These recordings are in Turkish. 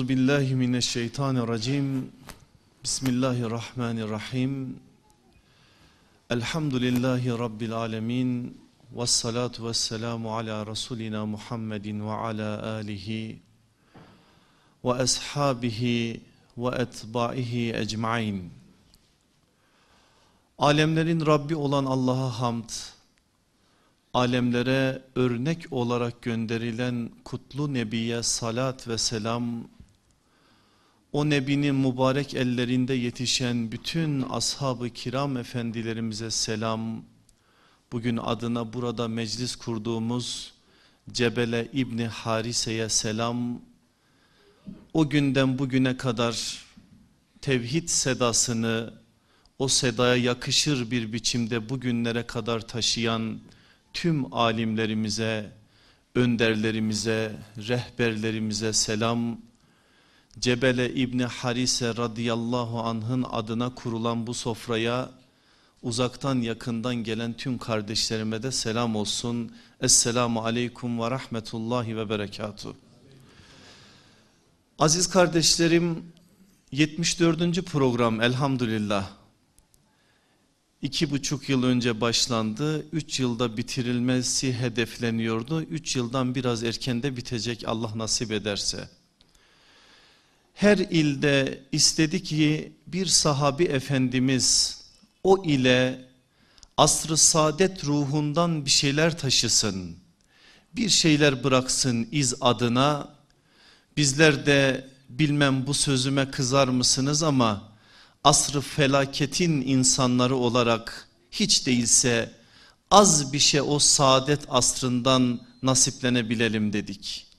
Euzu billahi mineşşeytanirracim. Bismillahirrahmanirrahim. Elhamdülillahi rabbil alamin. Ves salatu vesselamu ala rasulina Muhammedin ve ala alihi ve ashabihi ve etbaihi ecmaîn. Alemlerin Rabbi olan Allah'a hamd alemlere örnek olarak gönderilen kutlu nebiye salat ve selam, o nebinin mübarek ellerinde yetişen bütün ashab-ı kiram efendilerimize selam, bugün adına burada meclis kurduğumuz Cebele İbni Harise'ye selam, o günden bugüne kadar tevhid sedasını o sedaya yakışır bir biçimde bugünlere kadar taşıyan tüm alimlerimize, önderlerimize, rehberlerimize selam. Cebele İbni Harise radıyallahu anh'ın adına kurulan bu sofraya uzaktan yakından gelen tüm kardeşlerime de selam olsun. Esselamu aleyküm ve rahmetullahi ve berekatuhu. Aziz kardeşlerim 74. program elhamdülillah iki buçuk yıl önce başlandı. Üç yılda bitirilmesi hedefleniyordu. Üç yıldan biraz erken de bitecek Allah nasip ederse. Her ilde istedi ki bir sahabi efendimiz o ile asrı saadet ruhundan bir şeyler taşısın. Bir şeyler bıraksın iz adına. Bizler de bilmem bu sözüme kızar mısınız ama asrı felaketin insanları olarak hiç değilse az bir şey o saadet asrından nasiplenebilelim dedik.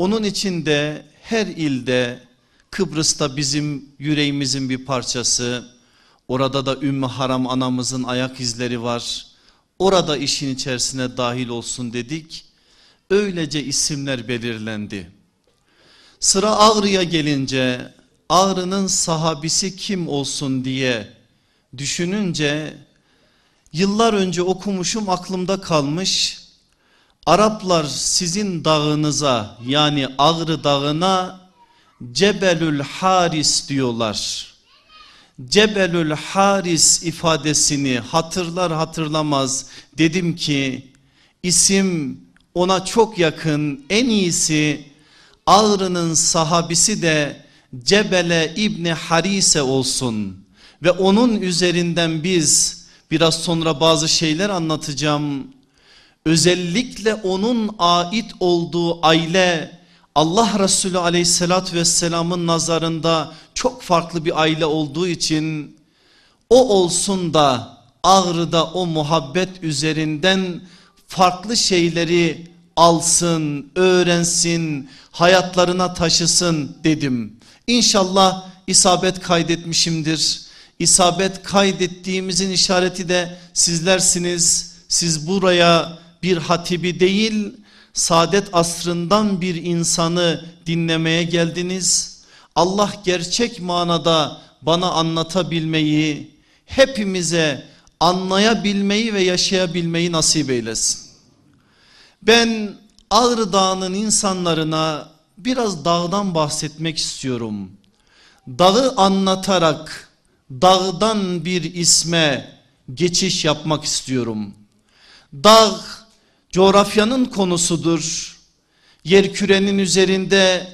Onun için de her ilde Kıbrıs'ta bizim yüreğimizin bir parçası, orada da Ümmü Haram anamızın ayak izleri var. Orada işin içerisine dahil olsun dedik. Öylece isimler belirlendi. Sıra Ağrı'ya gelince Ağrı'nın sahabisi kim olsun diye düşününce yıllar önce okumuşum aklımda kalmış. Araplar sizin dağınıza yani Ağrı dağına Cebelül Haris diyorlar. Cebelül Haris ifadesini hatırlar hatırlamaz dedim ki isim ona çok yakın en iyisi Ağrı'nın sahabisi de Cebele İbni Harise olsun ve onun üzerinden biz biraz sonra bazı şeyler anlatacağım. Özellikle onun ait olduğu aile Allah Resulü aleyhissalatü vesselamın nazarında çok farklı bir aile olduğu için o olsun da Ağrı'da o muhabbet üzerinden farklı şeyleri alsın, öğrensin, hayatlarına taşısın dedim. İnşallah isabet kaydetmişimdir. İsabet kaydettiğimizin işareti de sizlersiniz. Siz buraya bir hatibi değil saadet asrından bir insanı dinlemeye geldiniz. Allah gerçek manada bana anlatabilmeyi, hepimize anlayabilmeyi ve yaşayabilmeyi nasip eylesin. Ben Ağrı Dağı'nın insanlarına biraz dağdan bahsetmek istiyorum. Dağı anlatarak dağdan bir isme geçiş yapmak istiyorum. Dağ coğrafyanın konusudur. Yer kürenin üzerinde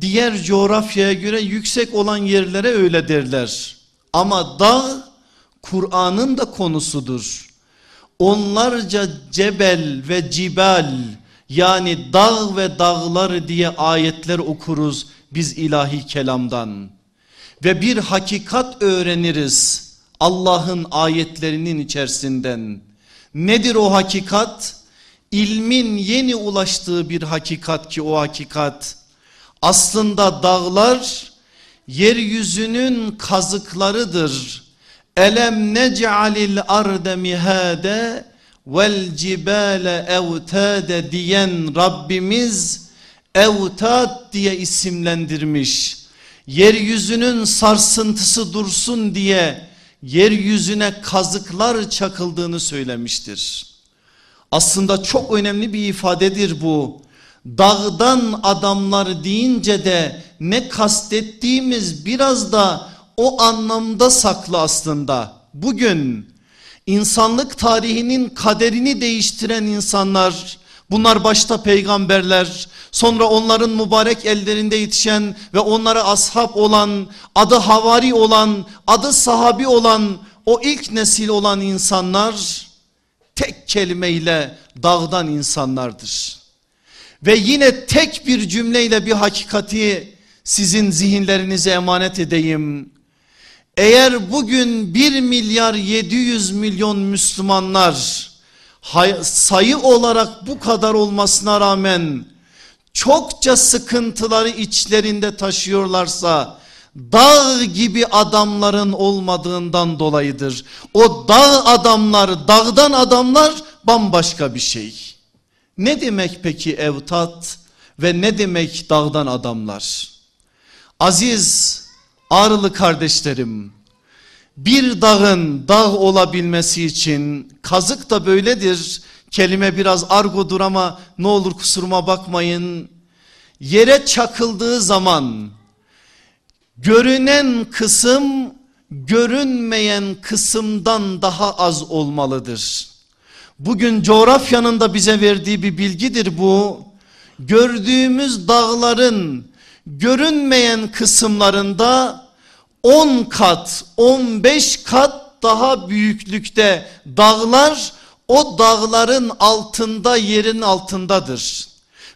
diğer coğrafyaya göre yüksek olan yerlere öyle derler. Ama dağ Kur'an'ın da konusudur. Onlarca cebel ve cibal yani dağ ve dağlar diye ayetler okuruz biz ilahi kelamdan. Ve bir hakikat öğreniriz Allah'ın ayetlerinin içerisinden. Nedir o hakikat? İlmin yeni ulaştığı bir hakikat ki o hakikat. Aslında dağlar yeryüzünün kazıklarıdır. Elem nec'alil arde mihade vel cibale evtade diyen Rabbimiz evtad diye isimlendirmiş. Yeryüzünün sarsıntısı dursun diye yeryüzüne kazıklar çakıldığını söylemiştir. Aslında çok önemli bir ifadedir bu. Dağdan adamlar deyince de ne kastettiğimiz biraz da o anlamda saklı aslında. Bugün insanlık tarihinin kaderini değiştiren insanlar bunlar başta peygamberler sonra onların mübarek ellerinde yetişen ve onlara ashab olan adı havari olan adı sahabi olan o ilk nesil olan insanlar tek kelimeyle dağdan insanlardır. Ve yine tek bir cümleyle bir hakikati sizin zihinlerinize emanet edeyim. Eğer bugün 1 milyar 700 milyon Müslümanlar sayı olarak bu kadar olmasına rağmen çokça sıkıntıları içlerinde taşıyorlarsa dağ gibi adamların olmadığından dolayıdır. O dağ adamlar, dağdan adamlar bambaşka bir şey. Ne demek peki evtat ve ne demek dağdan adamlar? Aziz ağrılı kardeşlerim bir dağın dağ olabilmesi için kazık da böyledir. Kelime biraz argodur ama ne olur kusuruma bakmayın. Yere çakıldığı zaman görünen kısım görünmeyen kısımdan daha az olmalıdır. Bugün coğrafyanın da bize verdiği bir bilgidir bu. Gördüğümüz dağların görünmeyen kısımlarında 10 kat 15 kat daha büyüklükte dağlar o dağların altında yerin altındadır.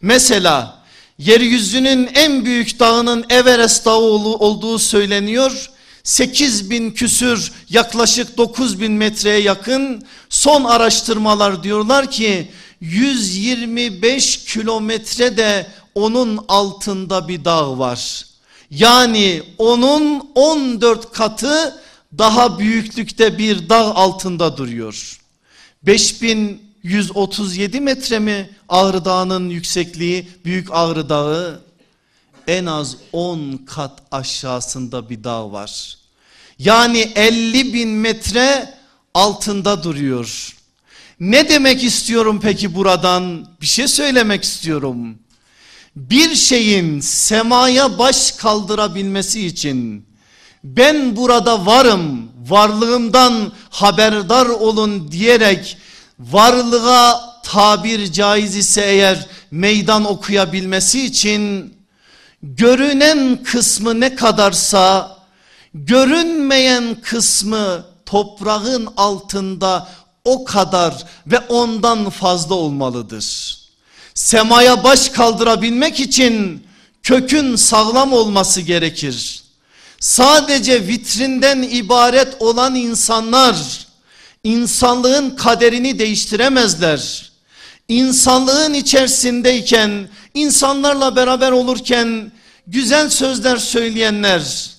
Mesela yeryüzünün en büyük dağının Everest dağı olduğu söyleniyor. 8 bin küsür yaklaşık 9 bin metreye yakın son araştırmalar diyorlar ki 125 kilometre de onun altında bir dağ var. Yani onun 14 katı daha büyüklükte bir dağ altında duruyor. 5137 metre mi Ağrı Dağı'nın yüksekliği Büyük Ağrı Dağı en az 10 kat aşağısında bir dağ var. Yani 50 bin metre altında duruyor. Ne demek istiyorum peki buradan? Bir şey söylemek istiyorum. Bir şeyin semaya baş kaldırabilmesi için ben burada varım, varlığımdan haberdar olun diyerek varlığa tabir caiz ise eğer meydan okuyabilmesi için görünen kısmı ne kadarsa görünmeyen kısmı toprağın altında o kadar ve ondan fazla olmalıdır. Semaya baş kaldırabilmek için kökün sağlam olması gerekir. Sadece vitrinden ibaret olan insanlar insanlığın kaderini değiştiremezler. İnsanlığın içerisindeyken, insanlarla beraber olurken güzel sözler söyleyenler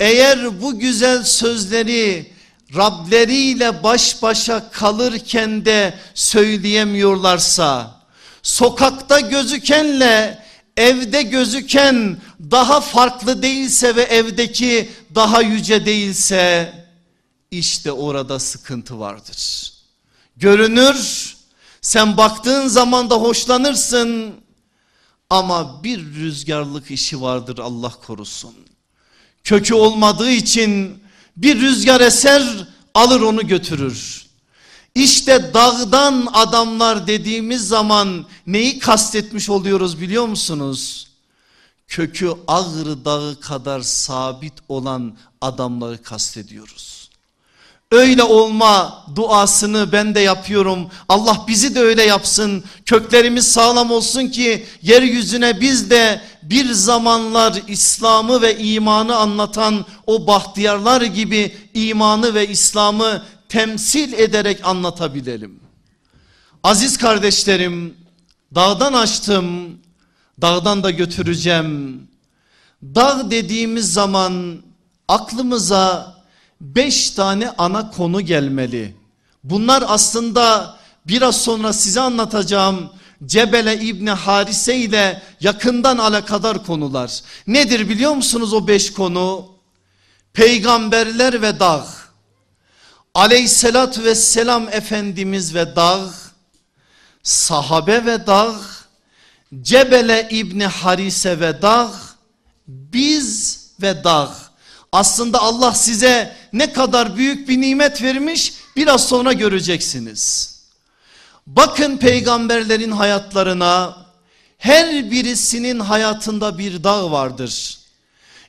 eğer bu güzel sözleri Rableriyle baş başa kalırken de söyleyemiyorlarsa sokakta gözükenle evde gözüken daha farklı değilse ve evdeki daha yüce değilse işte orada sıkıntı vardır. Görünür sen baktığın zaman da hoşlanırsın ama bir rüzgarlık işi vardır Allah korusun. Kökü olmadığı için bir rüzgar eser alır onu götürür. İşte dağdan adamlar dediğimiz zaman neyi kastetmiş oluyoruz biliyor musunuz? Kökü Ağrı Dağı kadar sabit olan adamları kastediyoruz. Öyle olma duasını ben de yapıyorum. Allah bizi de öyle yapsın. Köklerimiz sağlam olsun ki yeryüzüne biz de bir zamanlar İslam'ı ve imanı anlatan o bahtiyarlar gibi imanı ve İslam'ı temsil ederek anlatabilelim. Aziz kardeşlerim dağdan açtım dağdan da götüreceğim. Dağ dediğimiz zaman aklımıza beş tane ana konu gelmeli. Bunlar aslında biraz sonra size anlatacağım Cebele İbni Harise ile yakından alakadar konular. Nedir biliyor musunuz o beş konu? Peygamberler ve dağ. Aleyhissalatü vesselam Efendimiz ve dağ. Sahabe ve dağ. Cebele İbni Harise ve dağ, biz ve dağ. Aslında Allah size ne kadar büyük bir nimet vermiş biraz sonra göreceksiniz. Bakın peygamberlerin hayatlarına her birisinin hayatında bir dağ vardır.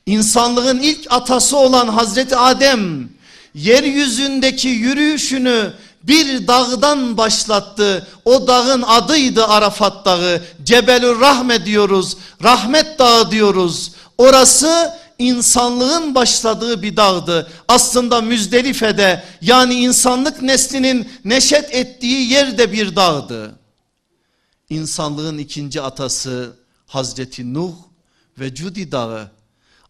İnsanlığın ilk atası olan Hazreti Adem yeryüzündeki yürüyüşünü bir dağdan başlattı. O dağın adıydı Arafat Dağı. Cebelül Rahme diyoruz. Rahmet Dağı diyoruz. Orası insanlığın başladığı bir dağdı. Aslında Müzdelife'de yani insanlık neslinin neşet ettiği yerde bir dağdı. İnsanlığın ikinci atası Hazreti Nuh ve Cudi Dağı.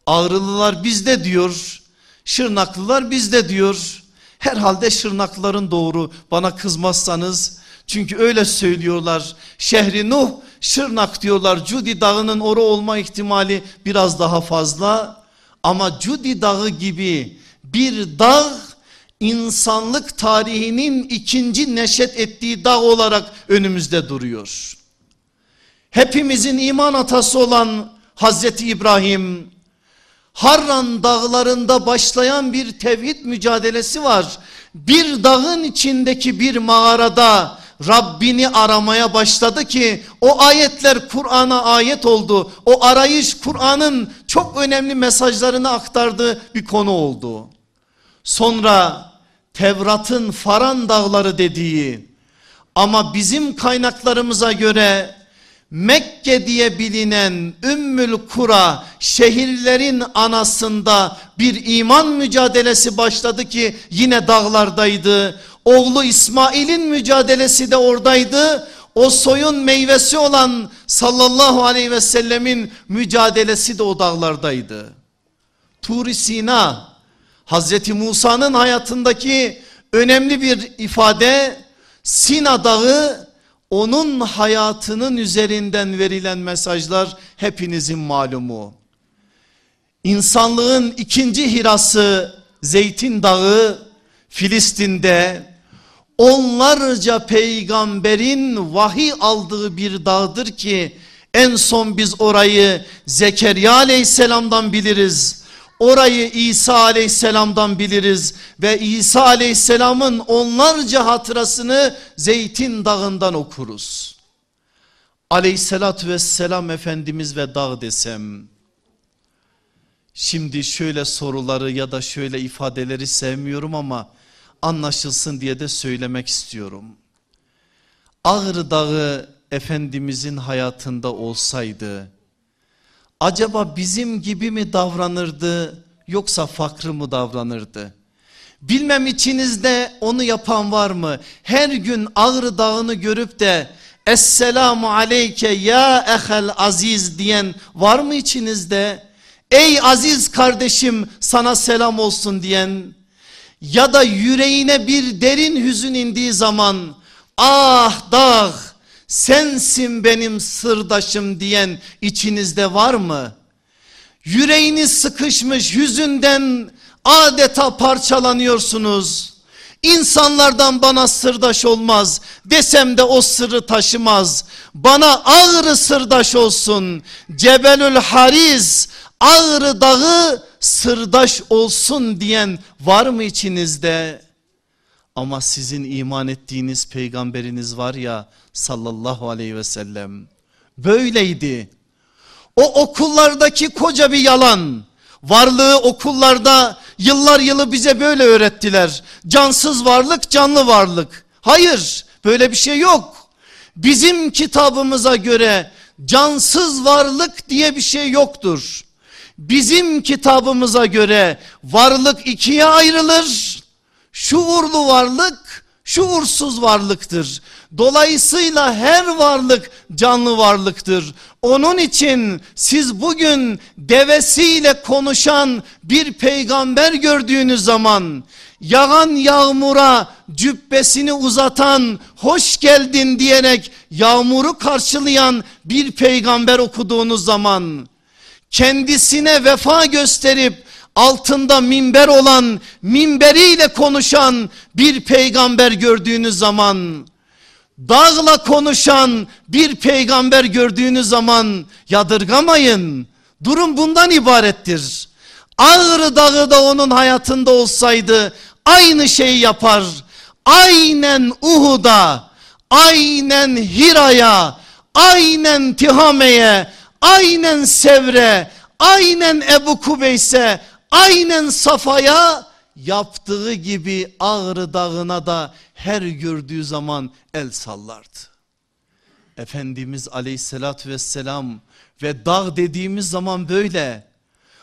Ağrılılar bizde diyor. Şırnaklılar bizde diyor. Herhalde Şırnaklıların doğru bana kızmazsanız. Çünkü öyle söylüyorlar. Şehri Nuh Şırnak diyorlar. Cudi dağının oru olma ihtimali biraz daha fazla. Ama Cudi dağı gibi bir dağ insanlık tarihinin ikinci neşet ettiği dağ olarak önümüzde duruyor. Hepimizin iman atası olan Hazreti İbrahim Harran dağlarında başlayan bir tevhid mücadelesi var. Bir dağın içindeki bir mağarada Rabbini aramaya başladı ki o ayetler Kur'an'a ayet oldu. O arayış Kur'an'ın çok önemli mesajlarını aktardığı bir konu oldu. Sonra Tevrat'ın Faran dağları dediği ama bizim kaynaklarımıza göre Mekke diye bilinen Ümmül Kura şehirlerin anasında bir iman mücadelesi başladı ki yine dağlardaydı. Oğlu İsmail'in mücadelesi de oradaydı. O soyun meyvesi olan sallallahu aleyhi ve sellemin mücadelesi de o dağlardaydı. Tur Sina Hazreti Musa'nın hayatındaki önemli bir ifade Sina dağı onun hayatının üzerinden verilen mesajlar hepinizin malumu. İnsanlığın ikinci hirası Zeytin Dağı Filistin'de onlarca peygamberin vahiy aldığı bir dağdır ki en son biz orayı Zekeriya aleyhisselamdan biliriz. Orayı İsa aleyhisselamdan biliriz ve İsa aleyhisselamın onlarca hatırasını Zeytin dağından okuruz. Aleyhissalatü vesselam Efendimiz ve dağ desem. Şimdi şöyle soruları ya da şöyle ifadeleri sevmiyorum ama anlaşılsın diye de söylemek istiyorum. Ağrı Dağı Efendimizin hayatında olsaydı acaba bizim gibi mi davranırdı yoksa farklı mı davranırdı? Bilmem içinizde onu yapan var mı? Her gün Ağrı Dağı'nı görüp de Esselamu aleyke ya ehel aziz diyen var mı içinizde? Ey aziz kardeşim sana selam olsun diyen ya da yüreğine bir derin hüzün indiği zaman ah dağ sensin benim sırdaşım diyen içinizde var mı? Yüreğiniz sıkışmış yüzünden adeta parçalanıyorsunuz. İnsanlardan bana sırdaş olmaz desem de o sırrı taşımaz. Bana ağrı sırdaş olsun. Cebelül Hariz ağrı dağı sırdaş olsun diyen var mı içinizde? Ama sizin iman ettiğiniz peygamberiniz var ya sallallahu aleyhi ve sellem. Böyleydi. O okullardaki koca bir yalan. Varlığı okullarda yıllar yılı bize böyle öğrettiler. Cansız varlık canlı varlık. Hayır böyle bir şey yok. Bizim kitabımıza göre cansız varlık diye bir şey yoktur. Bizim kitabımıza göre varlık ikiye ayrılır. Şuurlu varlık, şuursuz varlıktır. Dolayısıyla her varlık canlı varlıktır. Onun için siz bugün devesiyle konuşan bir peygamber gördüğünüz zaman yağan yağmura cübbesini uzatan hoş geldin diyerek yağmuru karşılayan bir peygamber okuduğunuz zaman kendisine vefa gösterip altında minber olan minberiyle konuşan bir peygamber gördüğünüz zaman Dağla konuşan bir peygamber gördüğünüz zaman yadırgamayın. Durum bundan ibarettir. Ağrı dağı da onun hayatında olsaydı aynı şeyi yapar. Aynen Uhud'a, aynen Hira'ya, aynen Tihame'ye, aynen Sevre, aynen Ebu Kubeys'e, aynen Safa'ya yaptığı gibi Ağrı Dağı'na da her gördüğü zaman el sallardı. Efendimiz aleyhissalatü vesselam ve dağ dediğimiz zaman böyle.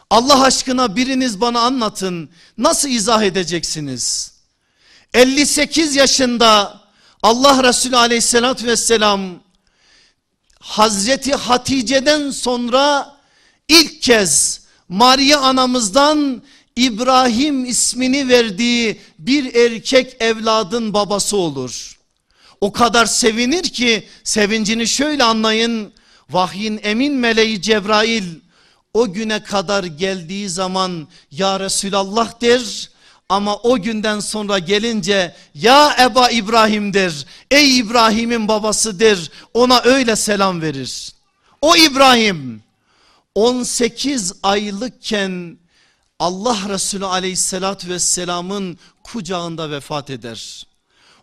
Allah aşkına biriniz bana anlatın nasıl izah edeceksiniz? 58 yaşında Allah Resulü aleyhissalatü vesselam Hazreti Hatice'den sonra ilk kez Maria anamızdan İbrahim ismini verdiği bir erkek evladın babası olur. O kadar sevinir ki sevincini şöyle anlayın. Vahyin emin meleği Cebrail o güne kadar geldiği zaman ya Resulallah der ama o günden sonra gelince ya Eba İbrahim der ey İbrahim'in babası der ona öyle selam verir. O İbrahim 18 aylıkken Allah Resulü aleyhissalatü vesselamın kucağında vefat eder.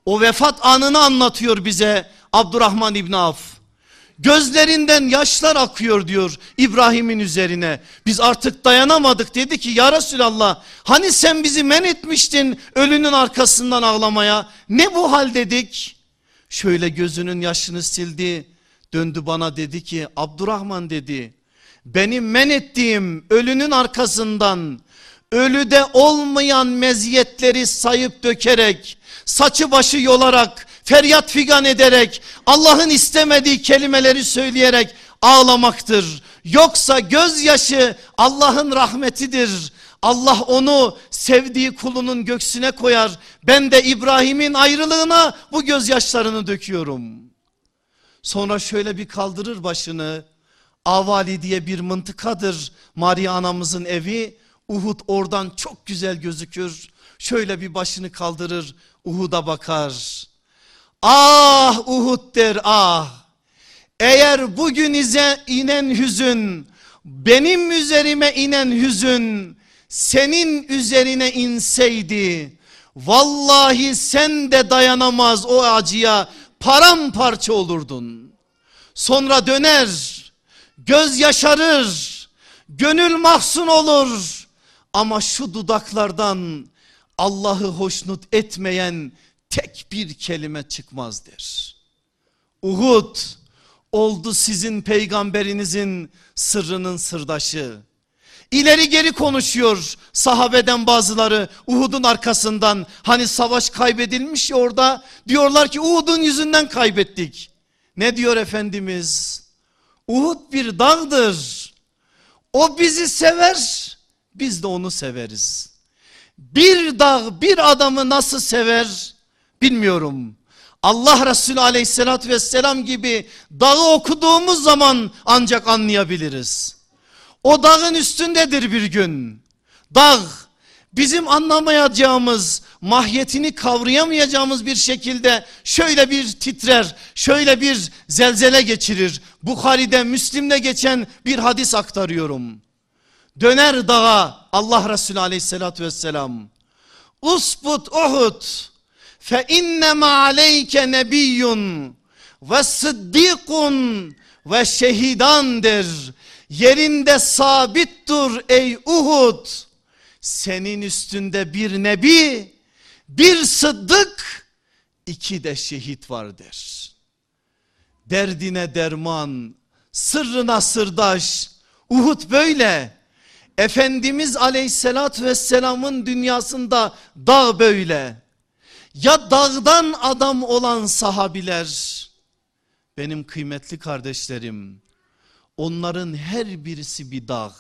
O vefat anını anlatıyor bize Abdurrahman İbni Af. Gözlerinden yaşlar akıyor diyor İbrahim'in üzerine. Biz artık dayanamadık dedi ki ya Resulallah hani sen bizi men etmiştin ölünün arkasından ağlamaya. Ne bu hal dedik? Şöyle gözünün yaşını sildi döndü bana dedi ki Abdurrahman dedi benim men ettiğim ölünün arkasından ölüde olmayan meziyetleri sayıp dökerek saçı başı yolarak feryat figan ederek Allah'ın istemediği kelimeleri söyleyerek ağlamaktır. Yoksa gözyaşı Allah'ın rahmetidir. Allah onu sevdiği kulunun göksüne koyar. Ben de İbrahim'in ayrılığına bu gözyaşlarını döküyorum. Sonra şöyle bir kaldırır başını. Avali diye bir mıntıkadır Maria anamızın evi. Uhud oradan çok güzel gözükür. Şöyle bir başını kaldırır Uhud'a bakar. Ah Uhud der ah. Eğer bugün ize inen hüzün benim üzerime inen hüzün senin üzerine inseydi vallahi sen de dayanamaz o acıya paramparça olurdun. Sonra döner göz yaşarır gönül mahzun olur ama şu dudaklardan Allah'ı hoşnut etmeyen tek bir kelime çıkmaz der. Uhud oldu sizin peygamberinizin sırrının sırdaşı. İleri geri konuşuyor sahabeden bazıları Uhud'un arkasından. Hani savaş kaybedilmiş orada diyorlar ki Uhud'un yüzünden kaybettik. Ne diyor Efendimiz? Uhud bir dağdır. O bizi sever biz de onu severiz. Bir dağ bir adamı nasıl sever bilmiyorum. Allah Resulü aleyhissalatü vesselam gibi dağı okuduğumuz zaman ancak anlayabiliriz. O dağın üstündedir bir gün. Dağ bizim anlamayacağımız, mahiyetini kavrayamayacağımız bir şekilde şöyle bir titrer, şöyle bir zelzele geçirir. Bukhari'de, Müslim'de geçen bir hadis aktarıyorum. Döner dağa Allah Resulü aleyhissalatü vesselam. Usbut Uhud fe innema aleyke nebiyyun ve sıddikun ve şehidandır. Yerinde sabit dur ey Uhud. Senin üstünde bir nebi, bir sıddık, iki de şehit vardır. Derdine derman, sırrına sırdaş. Uhud böyle. Efendimiz aleyhissalatü vesselamın dünyasında dağ böyle. Ya dağdan adam olan sahabiler benim kıymetli kardeşlerim onların her birisi bir dağ.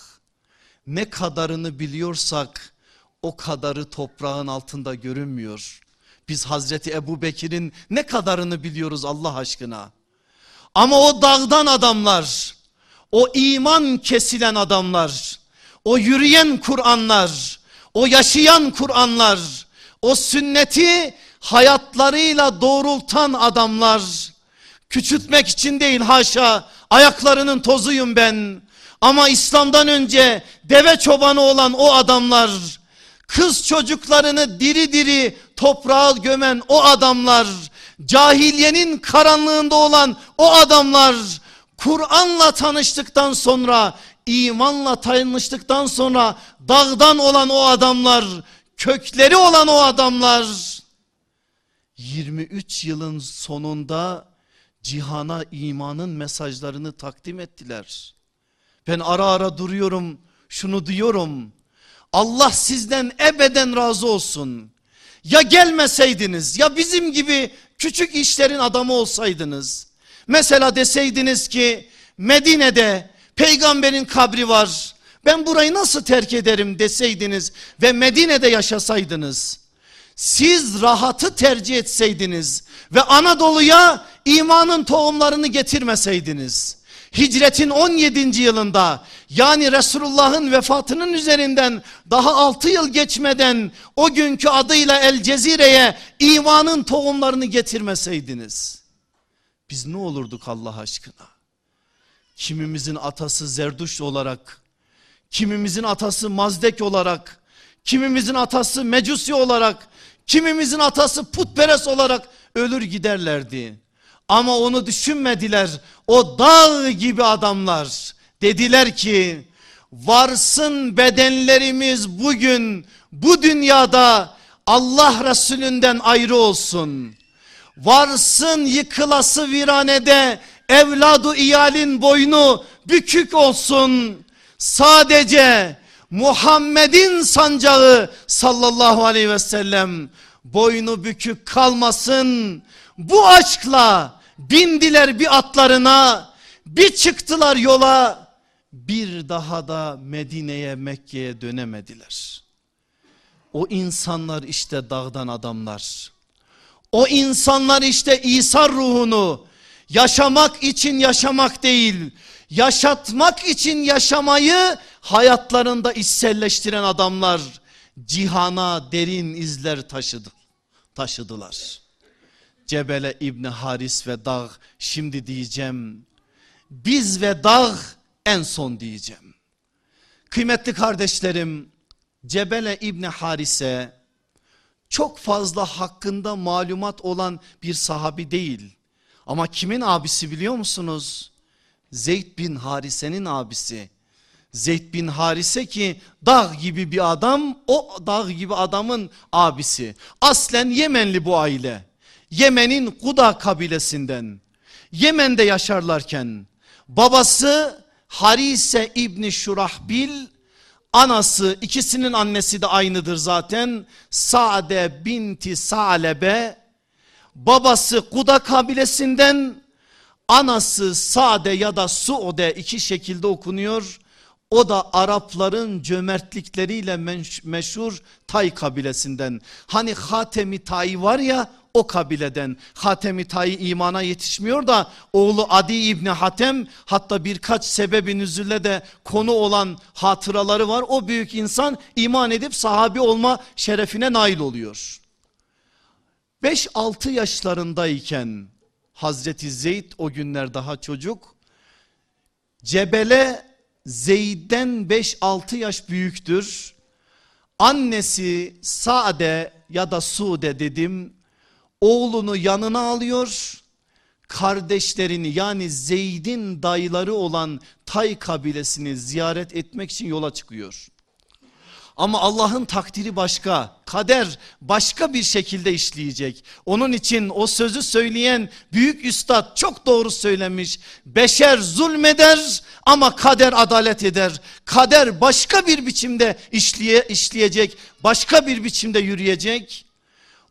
Ne kadarını biliyorsak o kadarı toprağın altında görünmüyor. Biz Hazreti Ebu Bekir'in ne kadarını biliyoruz Allah aşkına. Ama o dağdan adamlar, o iman kesilen adamlar, o yürüyen Kur'anlar, o yaşayan Kur'anlar, o sünneti hayatlarıyla doğrultan adamlar. Küçültmek için değil haşa ayaklarının tozuyum ben. Ama İslam'dan önce deve çobanı olan o adamlar, kız çocuklarını diri diri toprağa gömen o adamlar, cahiliyenin karanlığında olan o adamlar, Kur'an'la tanıştıktan sonra, imanla tanıştıktan sonra dağdan olan o adamlar, kökleri olan o adamlar 23 yılın sonunda cihana imanın mesajlarını takdim ettiler. Ben ara ara duruyorum şunu diyorum. Allah sizden ebeden razı olsun. Ya gelmeseydiniz ya bizim gibi küçük işlerin adamı olsaydınız. Mesela deseydiniz ki Medine'de peygamberin kabri var. Ben burayı nasıl terk ederim deseydiniz ve Medine'de yaşasaydınız. Siz rahatı tercih etseydiniz ve Anadolu'ya imanın tohumlarını getirmeseydiniz. Hicretin 17. yılında yani Resulullah'ın vefatının üzerinden daha 6 yıl geçmeden o günkü adıyla El Cezire'ye imanın tohumlarını getirmeseydiniz. Biz ne olurduk Allah aşkına? Kimimizin atası Zerduş olarak, kimimizin atası Mazdek olarak, kimimizin atası Mecusi olarak, kimimizin atası putperest olarak ölür giderlerdi. Ama onu düşünmediler. O dağ gibi adamlar dediler ki varsın bedenlerimiz bugün bu dünyada Allah Resulünden ayrı olsun. Varsın yıkılası viranede evladı iyalin boynu bükük olsun. Sadece Muhammed'in sancağı sallallahu aleyhi ve sellem boynu bükük kalmasın. Bu aşkla bindiler bir atlarına bir çıktılar yola bir daha da Medine'ye Mekke'ye dönemediler. O insanlar işte dağdan adamlar. O insanlar işte İsa ruhunu yaşamak için yaşamak değil, yaşatmak için yaşamayı hayatlarında içselleştiren adamlar cihana derin izler taşıdı, taşıdılar. Cebele İbni Haris ve Dağ şimdi diyeceğim. Biz ve Dağ en son diyeceğim. Kıymetli kardeşlerim Cebele İbni Harise çok fazla hakkında malumat olan bir sahabi değil. Ama kimin abisi biliyor musunuz? Zeyd bin Harise'nin abisi. Zeyd bin Harise ki dağ gibi bir adam o dağ gibi adamın abisi. Aslen Yemenli bu aile. Yemen'in Kuda kabilesinden Yemen'de yaşarlarken babası Harise İbni Şurahbil anası ikisinin annesi de aynıdır zaten Sa'de binti Sa'lebe babası Kuda kabilesinden anası Sa'de ya da Su'de iki şekilde okunuyor o da Arapların cömertlikleriyle meşhur Tay kabilesinden. Hani Hatemi Tay var ya o kabileden. Hatemi Tay imana yetişmiyor da oğlu Adi İbni Hatem hatta birkaç sebebi nüzülle de konu olan hatıraları var. O büyük insan iman edip sahabi olma şerefine nail oluyor. 5-6 yaşlarındayken Hazreti Zeyd o günler daha çocuk Cebele Zeyd'den 5-6 yaş büyüktür. Annesi Sade ya da Sude dedim oğlunu yanına alıyor. Kardeşlerini yani Zeyd'in dayıları olan Tay kabilesini ziyaret etmek için yola çıkıyor. Ama Allah'ın takdiri başka. Kader başka bir şekilde işleyecek. Onun için o sözü söyleyen büyük üstad çok doğru söylemiş. Beşer zulmeder ama kader adalet eder. Kader başka bir biçimde işleye, işleyecek. Başka bir biçimde yürüyecek.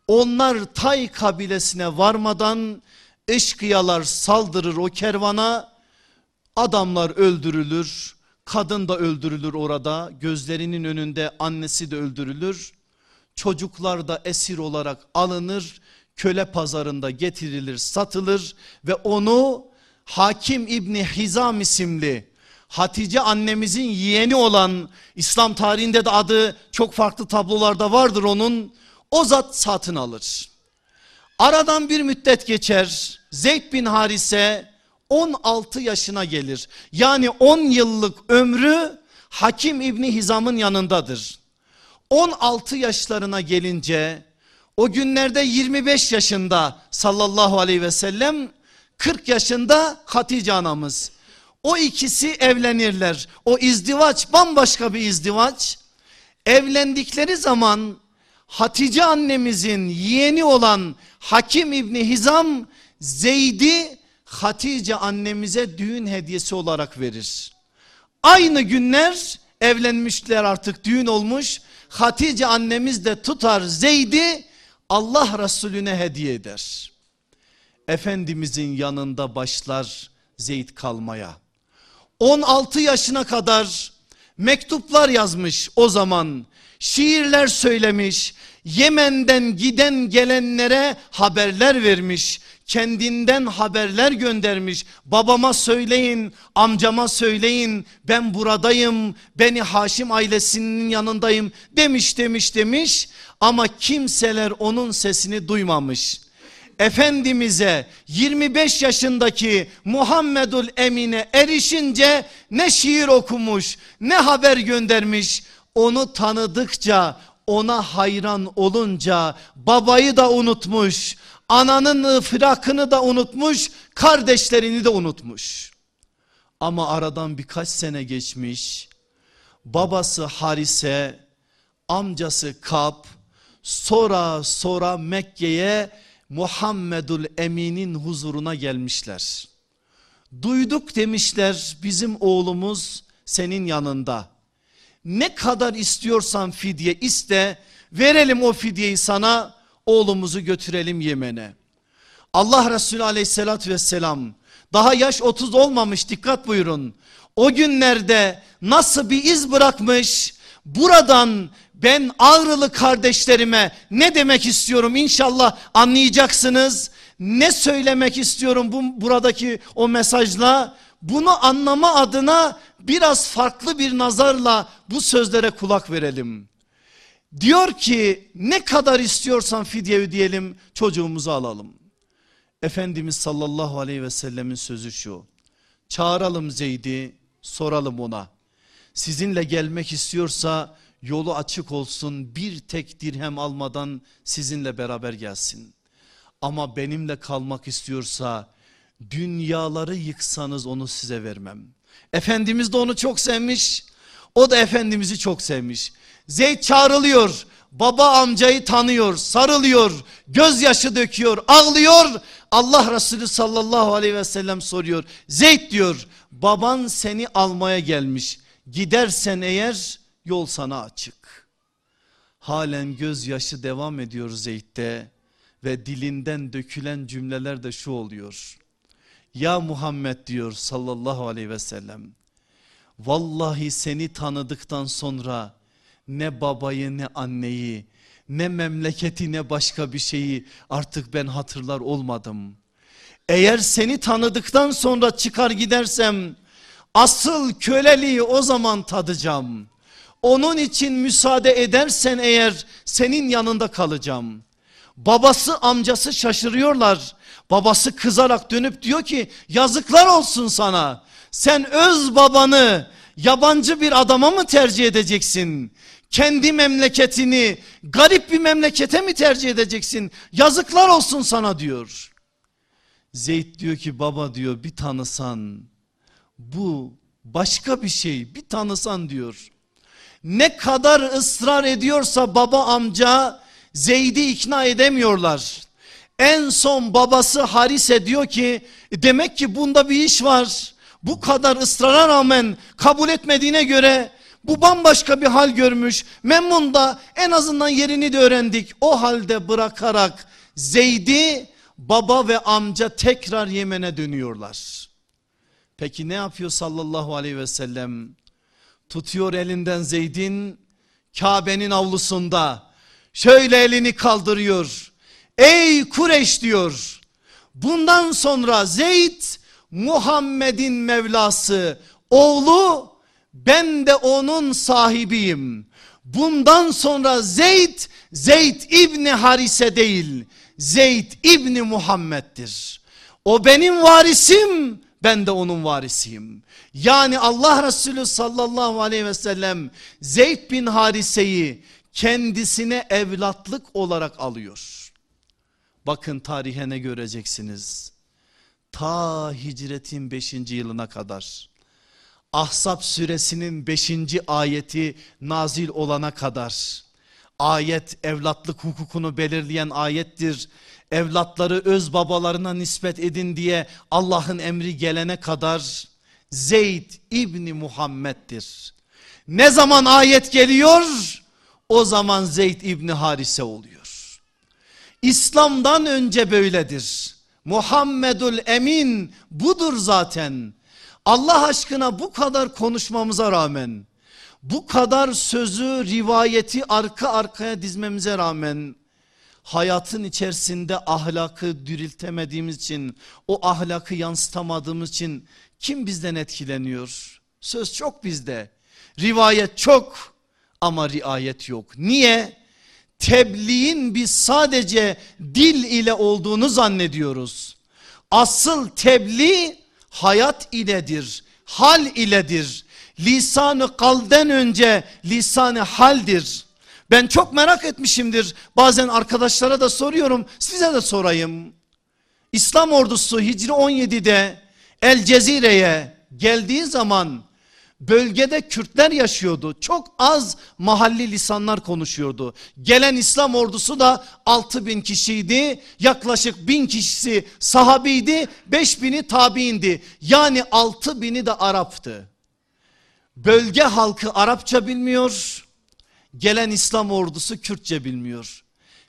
Onlar Tay kabilesine varmadan eşkıyalar saldırır o kervana. Adamlar öldürülür Kadın da öldürülür orada. Gözlerinin önünde annesi de öldürülür. Çocuklar da esir olarak alınır. Köle pazarında getirilir, satılır ve onu Hakim İbni Hizam isimli Hatice annemizin yeğeni olan İslam tarihinde de adı çok farklı tablolarda vardır onun. O zat satın alır. Aradan bir müddet geçer. Zeyd bin Harise 16 yaşına gelir. Yani 10 yıllık ömrü Hakim İbni Hizam'ın yanındadır. 16 yaşlarına gelince o günlerde 25 yaşında sallallahu aleyhi ve sellem 40 yaşında Hatice anamız. O ikisi evlenirler. O izdivaç bambaşka bir izdivaç. Evlendikleri zaman Hatice annemizin yeğeni olan Hakim İbni Hizam Zeyd'i Hatice annemize düğün hediyesi olarak verir. Aynı günler evlenmişler artık düğün olmuş. Hatice annemiz de tutar Zeyd'i Allah Resulüne hediye eder. Efendimizin yanında başlar Zeyd kalmaya. 16 yaşına kadar mektuplar yazmış o zaman. Şiirler söylemiş. Yemen'den giden gelenlere haberler vermiş. Kendinden haberler göndermiş. Babama söyleyin, amcama söyleyin. Ben buradayım. Beni Haşim ailesinin yanındayım demiş demiş demiş. Ama kimseler onun sesini duymamış. Efendimiz'e 25 yaşındaki Muhammedül Emine erişince ne şiir okumuş ne haber göndermiş onu tanıdıkça ona hayran olunca babayı da unutmuş ananın firakını da unutmuş kardeşlerini de unutmuş ama aradan birkaç sene geçmiş babası Harise amcası Kap sonra sonra Mekke'ye Muhammedül Emin'in huzuruna gelmişler. Duyduk demişler bizim oğlumuz senin yanında. Ne kadar istiyorsan fidye iste verelim o fidyeyi sana oğlumuzu götürelim Yemen'e. Allah Resulü aleyhissalatü vesselam daha yaş 30 olmamış dikkat buyurun. O günlerde nasıl bir iz bırakmış buradan ben Ağrılı kardeşlerime ne demek istiyorum inşallah anlayacaksınız. Ne söylemek istiyorum bu buradaki o mesajla? Bunu anlama adına biraz farklı bir nazarla bu sözlere kulak verelim. Diyor ki ne kadar istiyorsan fidye ödeyelim çocuğumuzu alalım. Efendimiz sallallahu aleyhi ve sellemin sözü şu. Çağıralım Zeyd'i soralım ona. Sizinle gelmek istiyorsa yolu açık olsun bir tek dirhem almadan sizinle beraber gelsin. Ama benimle kalmak istiyorsa dünyaları yıksanız onu size vermem. Efendimiz de onu çok sevmiş. O da Efendimiz'i çok sevmiş. Zeyd çağrılıyor. Baba amcayı tanıyor, sarılıyor, gözyaşı döküyor, ağlıyor. Allah Resulü sallallahu aleyhi ve sellem soruyor. Zeyd diyor baban seni almaya gelmiş. Gidersen eğer Yol sana açık. Halen gözyaşı devam ediyor Zeyd'de ve dilinden dökülen cümleler de şu oluyor. Ya Muhammed diyor sallallahu aleyhi ve sellem. Vallahi seni tanıdıktan sonra ne babayı ne anneyi ne memleketi ne başka bir şeyi artık ben hatırlar olmadım. Eğer seni tanıdıktan sonra çıkar gidersem asıl köleliği o zaman tadacağım. Onun için müsaade edersen eğer senin yanında kalacağım. Babası amcası şaşırıyorlar. Babası kızarak dönüp diyor ki yazıklar olsun sana. Sen öz babanı yabancı bir adama mı tercih edeceksin? Kendi memleketini garip bir memlekete mi tercih edeceksin? Yazıklar olsun sana diyor. Zeyd diyor ki baba diyor bir tanısan bu başka bir şey bir tanısan diyor. Ne kadar ısrar ediyorsa baba amca Zeyd'i ikna edemiyorlar. En son babası Harise diyor ki demek ki bunda bir iş var. Bu kadar ısrara rağmen kabul etmediğine göre bu bambaşka bir hal görmüş. Memnun da en azından yerini de öğrendik. O halde bırakarak Zeyd'i baba ve amca tekrar Yemen'e dönüyorlar. Peki ne yapıyor sallallahu aleyhi ve sellem? tutuyor elinden Zeyd'in Kabe'nin avlusunda şöyle elini kaldırıyor. Ey Kureş diyor. Bundan sonra Zeyd Muhammed'in Mevlası oğlu ben de onun sahibiyim. Bundan sonra Zeyd Zeyd İbni Harise değil Zeyd İbni Muhammed'dir. O benim varisim ben de onun varisiyim. Yani Allah Resulü sallallahu aleyhi ve sellem Zeyd bin Harise'yi kendisine evlatlık olarak alıyor. Bakın tarihe ne göreceksiniz. Ta hicretin 5. yılına kadar. Ahzab suresinin 5. ayeti nazil olana kadar. Ayet evlatlık hukukunu belirleyen ayettir. Evlatları öz babalarına nispet edin diye Allah'ın emri gelene kadar Zeyd İbni Muhammed'dir. Ne zaman ayet geliyor o zaman Zeyd İbni Harise oluyor. İslam'dan önce böyledir. Muhammedül Emin budur zaten. Allah aşkına bu kadar konuşmamıza rağmen bu kadar sözü rivayeti arka arkaya dizmemize rağmen hayatın içerisinde ahlakı diriltemediğimiz için o ahlakı yansıtamadığımız için kim bizden etkileniyor? Söz çok bizde rivayet çok ama riayet yok. Niye? Tebliğin biz sadece dil ile olduğunu zannediyoruz. Asıl tebliğ hayat iledir, hal iledir. Lisanı kalden önce lisanı haldir. Ben çok merak etmişimdir. Bazen arkadaşlara da soruyorum. Size de sorayım. İslam ordusu Hicri 17'de El Cezire'ye geldiği zaman bölgede Kürtler yaşıyordu. Çok az mahalli lisanlar konuşuyordu. Gelen İslam ordusu da 6 bin kişiydi. Yaklaşık bin kişisi sahabiydi. 5 bini tabiindi. Yani 6 bini de Arap'tı. Bölge halkı Arapça bilmiyor. Gelen İslam ordusu Kürtçe bilmiyor.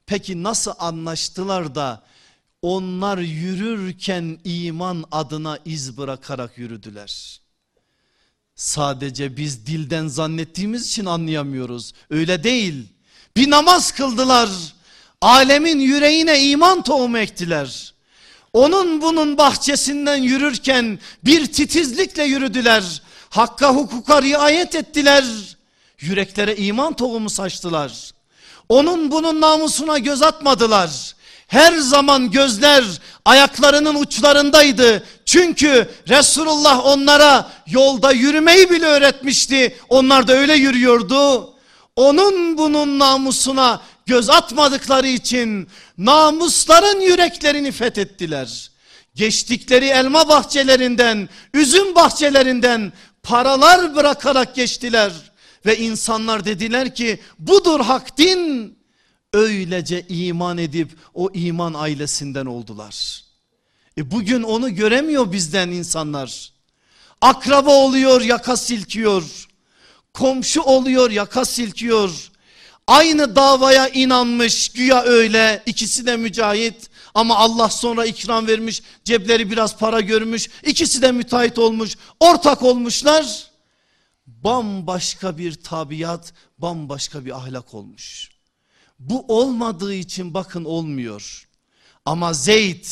Peki nasıl anlaştılar da onlar yürürken iman adına iz bırakarak yürüdüler. Sadece biz dilden zannettiğimiz için anlayamıyoruz. Öyle değil. Bir namaz kıldılar. Alemin yüreğine iman tohumu ektiler. Onun bunun bahçesinden yürürken bir titizlikle yürüdüler. Hakka hukuka riayet ettiler. Yüreklere iman tohumu saçtılar. Onun bunun namusuna göz atmadılar. Her zaman gözler ayaklarının uçlarındaydı. Çünkü Resulullah onlara yolda yürümeyi bile öğretmişti. Onlar da öyle yürüyordu. Onun bunun namusuna göz atmadıkları için namusların yüreklerini fethettiler. Geçtikleri elma bahçelerinden, üzüm bahçelerinden paralar bırakarak geçtiler. Ve insanlar dediler ki budur hak din. Öylece iman edip o iman ailesinden oldular. E bugün onu göremiyor bizden insanlar. Akraba oluyor yaka silkiyor. Komşu oluyor yaka silkiyor. Aynı davaya inanmış güya öyle ikisi de mücahit ama Allah sonra ikram vermiş cepleri biraz para görmüş ikisi de müteahhit olmuş ortak olmuşlar bambaşka bir tabiat bambaşka bir ahlak olmuş. Bu olmadığı için bakın olmuyor. Ama Zeyd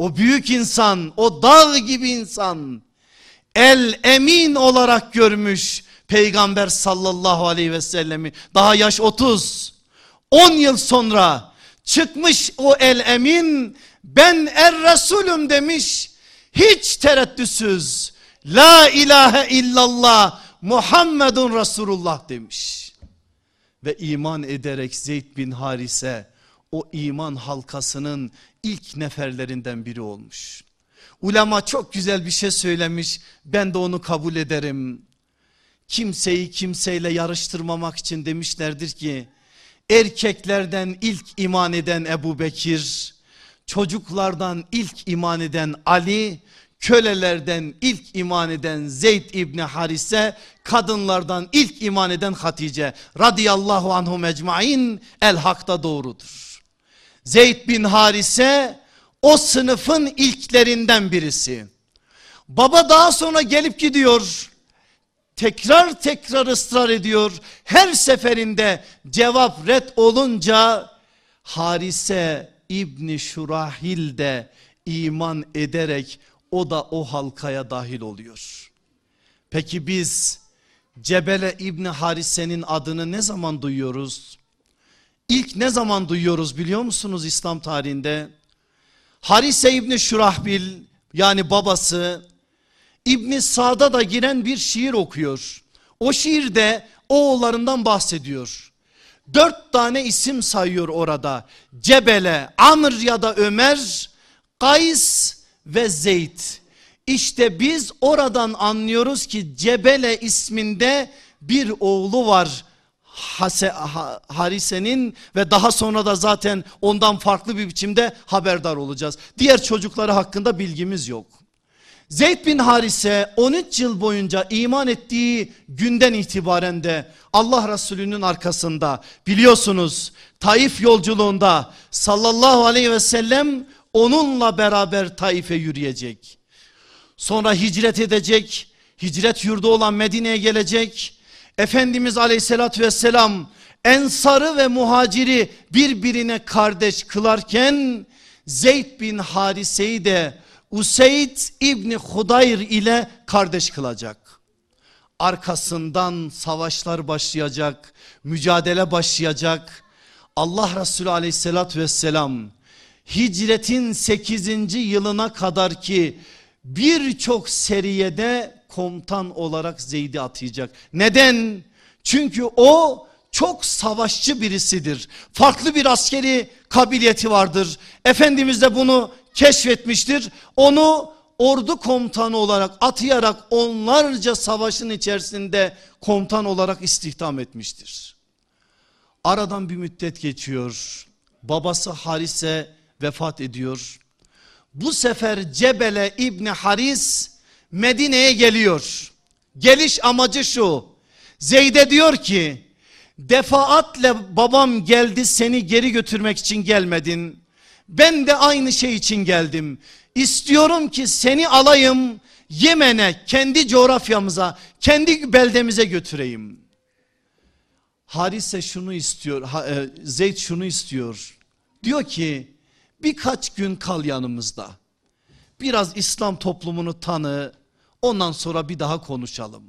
o büyük insan o dağ gibi insan. El emin olarak görmüş peygamber sallallahu aleyhi ve sellemi. Daha yaş 30 10 yıl sonra çıkmış o el emin ben er Resulüm demiş. Hiç tereddütsüz. La ilahe illallah Muhammedun Resulullah demiş. Ve iman ederek Zeyd bin Harise o iman halkasının ilk neferlerinden biri olmuş. Ulema çok güzel bir şey söylemiş ben de onu kabul ederim. Kimseyi kimseyle yarıştırmamak için demişlerdir ki erkeklerden ilk iman eden Ebu Bekir, çocuklardan ilk iman eden Ali, kölelerden ilk iman eden Zeyd İbni Harise, kadınlardan ilk iman eden Hatice radıyallahu anhu mecmain el hakta doğrudur. Zeyd bin Harise o sınıfın ilklerinden birisi. Baba daha sonra gelip gidiyor. Tekrar tekrar ısrar ediyor. Her seferinde cevap red olunca Harise İbni Şurahil de iman ederek o da o halkaya dahil oluyor. Peki biz Cebele İbni Harise'nin adını ne zaman duyuyoruz? İlk ne zaman duyuyoruz biliyor musunuz İslam tarihinde? Harise İbni Şurahbil yani babası İbni Sa'da da giren bir şiir okuyor. O şiirde oğullarından bahsediyor. Dört tane isim sayıyor orada. Cebele, Amr ya da Ömer, Kays ve Zeyd. İşte biz oradan anlıyoruz ki Cebele isminde bir oğlu var. Harise'nin ve daha sonra da zaten ondan farklı bir biçimde haberdar olacağız. Diğer çocukları hakkında bilgimiz yok. Zeyd bin Harise 13 yıl boyunca iman ettiği günden itibaren de Allah Resulü'nün arkasında biliyorsunuz Taif yolculuğunda sallallahu aleyhi ve sellem onunla beraber Taif'e yürüyecek. Sonra hicret edecek, hicret yurdu olan Medine'ye gelecek. Efendimiz aleyhissalatü vesselam ensarı ve muhaciri birbirine kardeş kılarken Zeyd bin Harise'yi de Useyd İbni Hudayr ile kardeş kılacak. Arkasından savaşlar başlayacak, mücadele başlayacak. Allah Resulü aleyhissalatü vesselam hicretin 8. yılına kadar ki birçok seriyede komutan olarak Zeyd'i atayacak. Neden? Çünkü o çok savaşçı birisidir. Farklı bir askeri kabiliyeti vardır. Efendimiz de bunu keşfetmiştir. Onu ordu komutanı olarak atayarak onlarca savaşın içerisinde komutan olarak istihdam etmiştir. Aradan bir müddet geçiyor. Babası Harise vefat ediyor. Bu sefer Cebele İbni Haris Medine'ye geliyor. Geliş amacı şu. Zeyd'e diyor ki defaatle babam geldi seni geri götürmek için gelmedin. Ben de aynı şey için geldim. İstiyorum ki seni alayım Yemen'e kendi coğrafyamıza kendi beldemize götüreyim. Harise şunu istiyor e, Zeyd şunu istiyor. Diyor ki birkaç gün kal yanımızda. Biraz İslam toplumunu tanı ondan sonra bir daha konuşalım.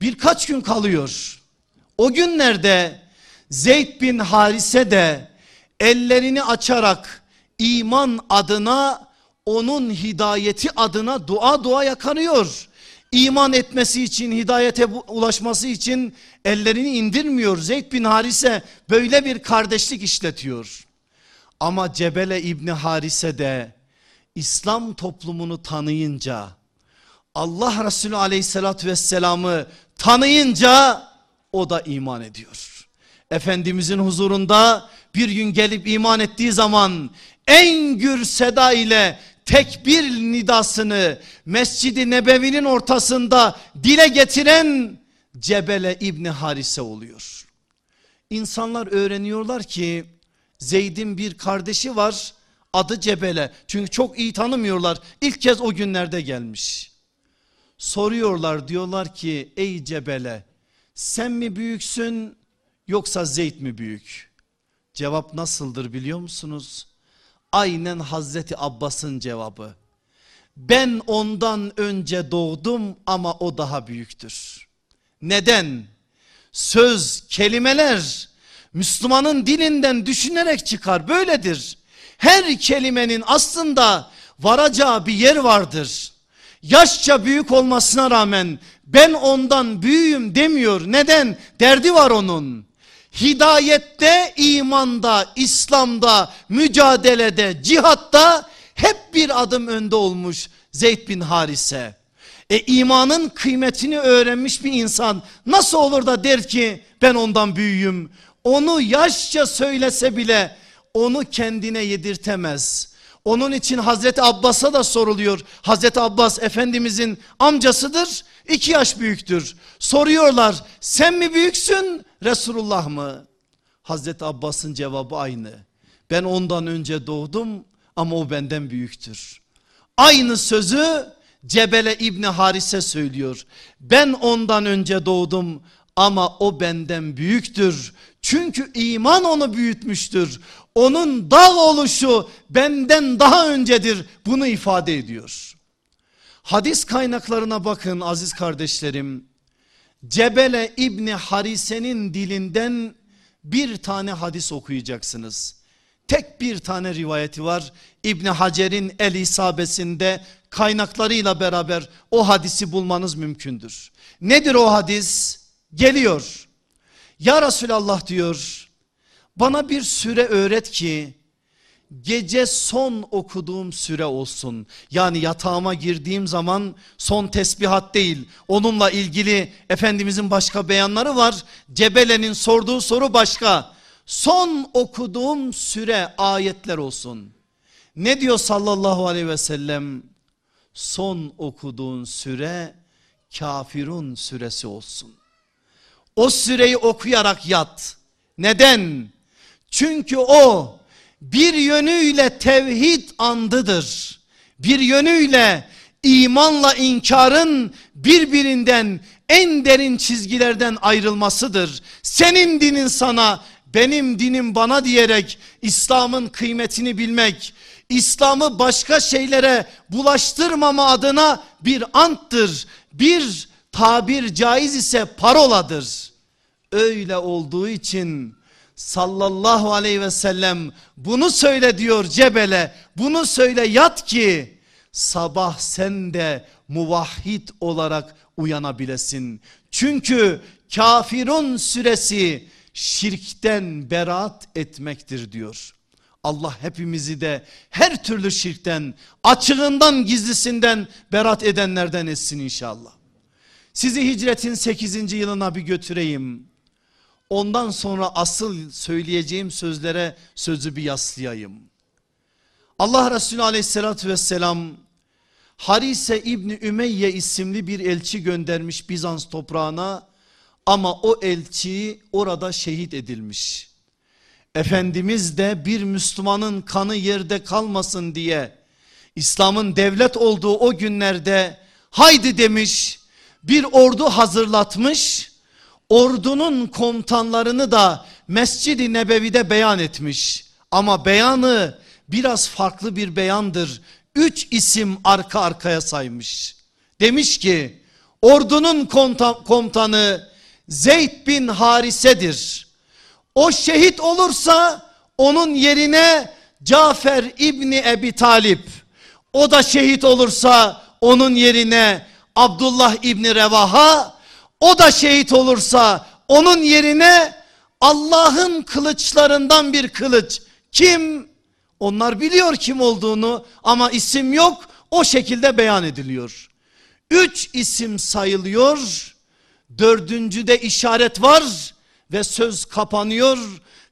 Birkaç gün kalıyor. O günlerde Zeyd bin Harise de ellerini açarak iman adına onun hidayeti adına dua dua yakarıyor. İman etmesi için hidayete ulaşması için ellerini indirmiyor. Zeyd bin Harise böyle bir kardeşlik işletiyor. Ama Cebele İbni Harise de İslam toplumunu tanıyınca Allah Resulü aleyhissalatü vesselamı tanıyınca o da iman ediyor. Efendimizin huzurunda bir gün gelip iman ettiği zaman en gür seda ile tekbir nidasını Mescid-i Nebevi'nin ortasında dile getiren Cebele İbni Harise oluyor. İnsanlar öğreniyorlar ki Zeyd'in bir kardeşi var adı Cebele. Çünkü çok iyi tanımıyorlar. İlk kez o günlerde gelmiş. Soruyorlar diyorlar ki ey Cebele sen mi büyüksün yoksa Zeyd mi büyük? Cevap nasıldır biliyor musunuz? Aynen Hazreti Abbas'ın cevabı. Ben ondan önce doğdum ama o daha büyüktür. Neden? Söz, kelimeler Müslümanın dilinden düşünerek çıkar böyledir. Her kelimenin aslında varacağı bir yer vardır. Yaşça büyük olmasına rağmen ben ondan büyüğüm demiyor. Neden? Derdi var onun. Hidayette, imanda, İslam'da, mücadelede, cihatta hep bir adım önde olmuş Zeyd bin Harise. E imanın kıymetini öğrenmiş bir insan nasıl olur da der ki ben ondan büyüğüm. Onu yaşça söylese bile onu kendine yedirtemez. Onun için Hazreti Abbas'a da soruluyor. Hazreti Abbas Efendimizin amcasıdır. iki yaş büyüktür. Soruyorlar sen mi büyüksün Resulullah mı? Hazreti Abbas'ın cevabı aynı. Ben ondan önce doğdum ama o benden büyüktür. Aynı sözü Cebele İbni Harise söylüyor. Ben ondan önce doğdum ama o benden büyüktür. Çünkü iman onu büyütmüştür. Onun dağ oluşu benden daha öncedir. Bunu ifade ediyor. Hadis kaynaklarına bakın aziz kardeşlerim. Cebele İbni Harise'nin dilinden bir tane hadis okuyacaksınız. Tek bir tane rivayeti var. İbni Hacer'in El İsabesinde kaynaklarıyla beraber o hadisi bulmanız mümkündür. Nedir o hadis? Geliyor. Ya Resulallah diyor bana bir süre öğret ki gece son okuduğum süre olsun. Yani yatağıma girdiğim zaman son tesbihat değil. Onunla ilgili Efendimizin başka beyanları var. Cebele'nin sorduğu soru başka. Son okuduğum süre ayetler olsun. Ne diyor sallallahu aleyhi ve sellem? Son okuduğun süre kafirun süresi olsun. O süreyi okuyarak yat. Neden? Çünkü o bir yönüyle tevhid andıdır. Bir yönüyle imanla inkarın birbirinden en derin çizgilerden ayrılmasıdır. Senin dinin sana, benim dinim bana diyerek İslam'ın kıymetini bilmek, İslam'ı başka şeylere bulaştırmama adına bir anttır. Bir tabir caiz ise paroladır. Öyle olduğu için sallallahu aleyhi ve sellem bunu söyle diyor Cebel'e bunu söyle yat ki sabah sen de muvahhid olarak uyanabilesin. Çünkü kafirun süresi şirkten beraat etmektir diyor. Allah hepimizi de her türlü şirkten açığından gizlisinden berat edenlerden etsin inşallah. Sizi hicretin 8. yılına bir götüreyim. Ondan sonra asıl söyleyeceğim sözlere sözü bir yaslayayım. Allah Resulü aleyhissalatü vesselam Harise İbni Ümeyye isimli bir elçi göndermiş Bizans toprağına ama o elçi orada şehit edilmiş. Efendimiz de bir Müslümanın kanı yerde kalmasın diye İslam'ın devlet olduğu o günlerde haydi demiş bir ordu hazırlatmış ordunun komutanlarını da Mescid-i Nebevi'de beyan etmiş. Ama beyanı biraz farklı bir beyandır. Üç isim arka arkaya saymış. Demiş ki ordunun komutanı Zeyd bin Harise'dir. O şehit olursa onun yerine Cafer İbni Ebi Talip. O da şehit olursa onun yerine Abdullah İbni Revaha o da şehit olursa onun yerine Allah'ın kılıçlarından bir kılıç. Kim? Onlar biliyor kim olduğunu ama isim yok o şekilde beyan ediliyor. Üç isim sayılıyor. Dördüncüde işaret var ve söz kapanıyor.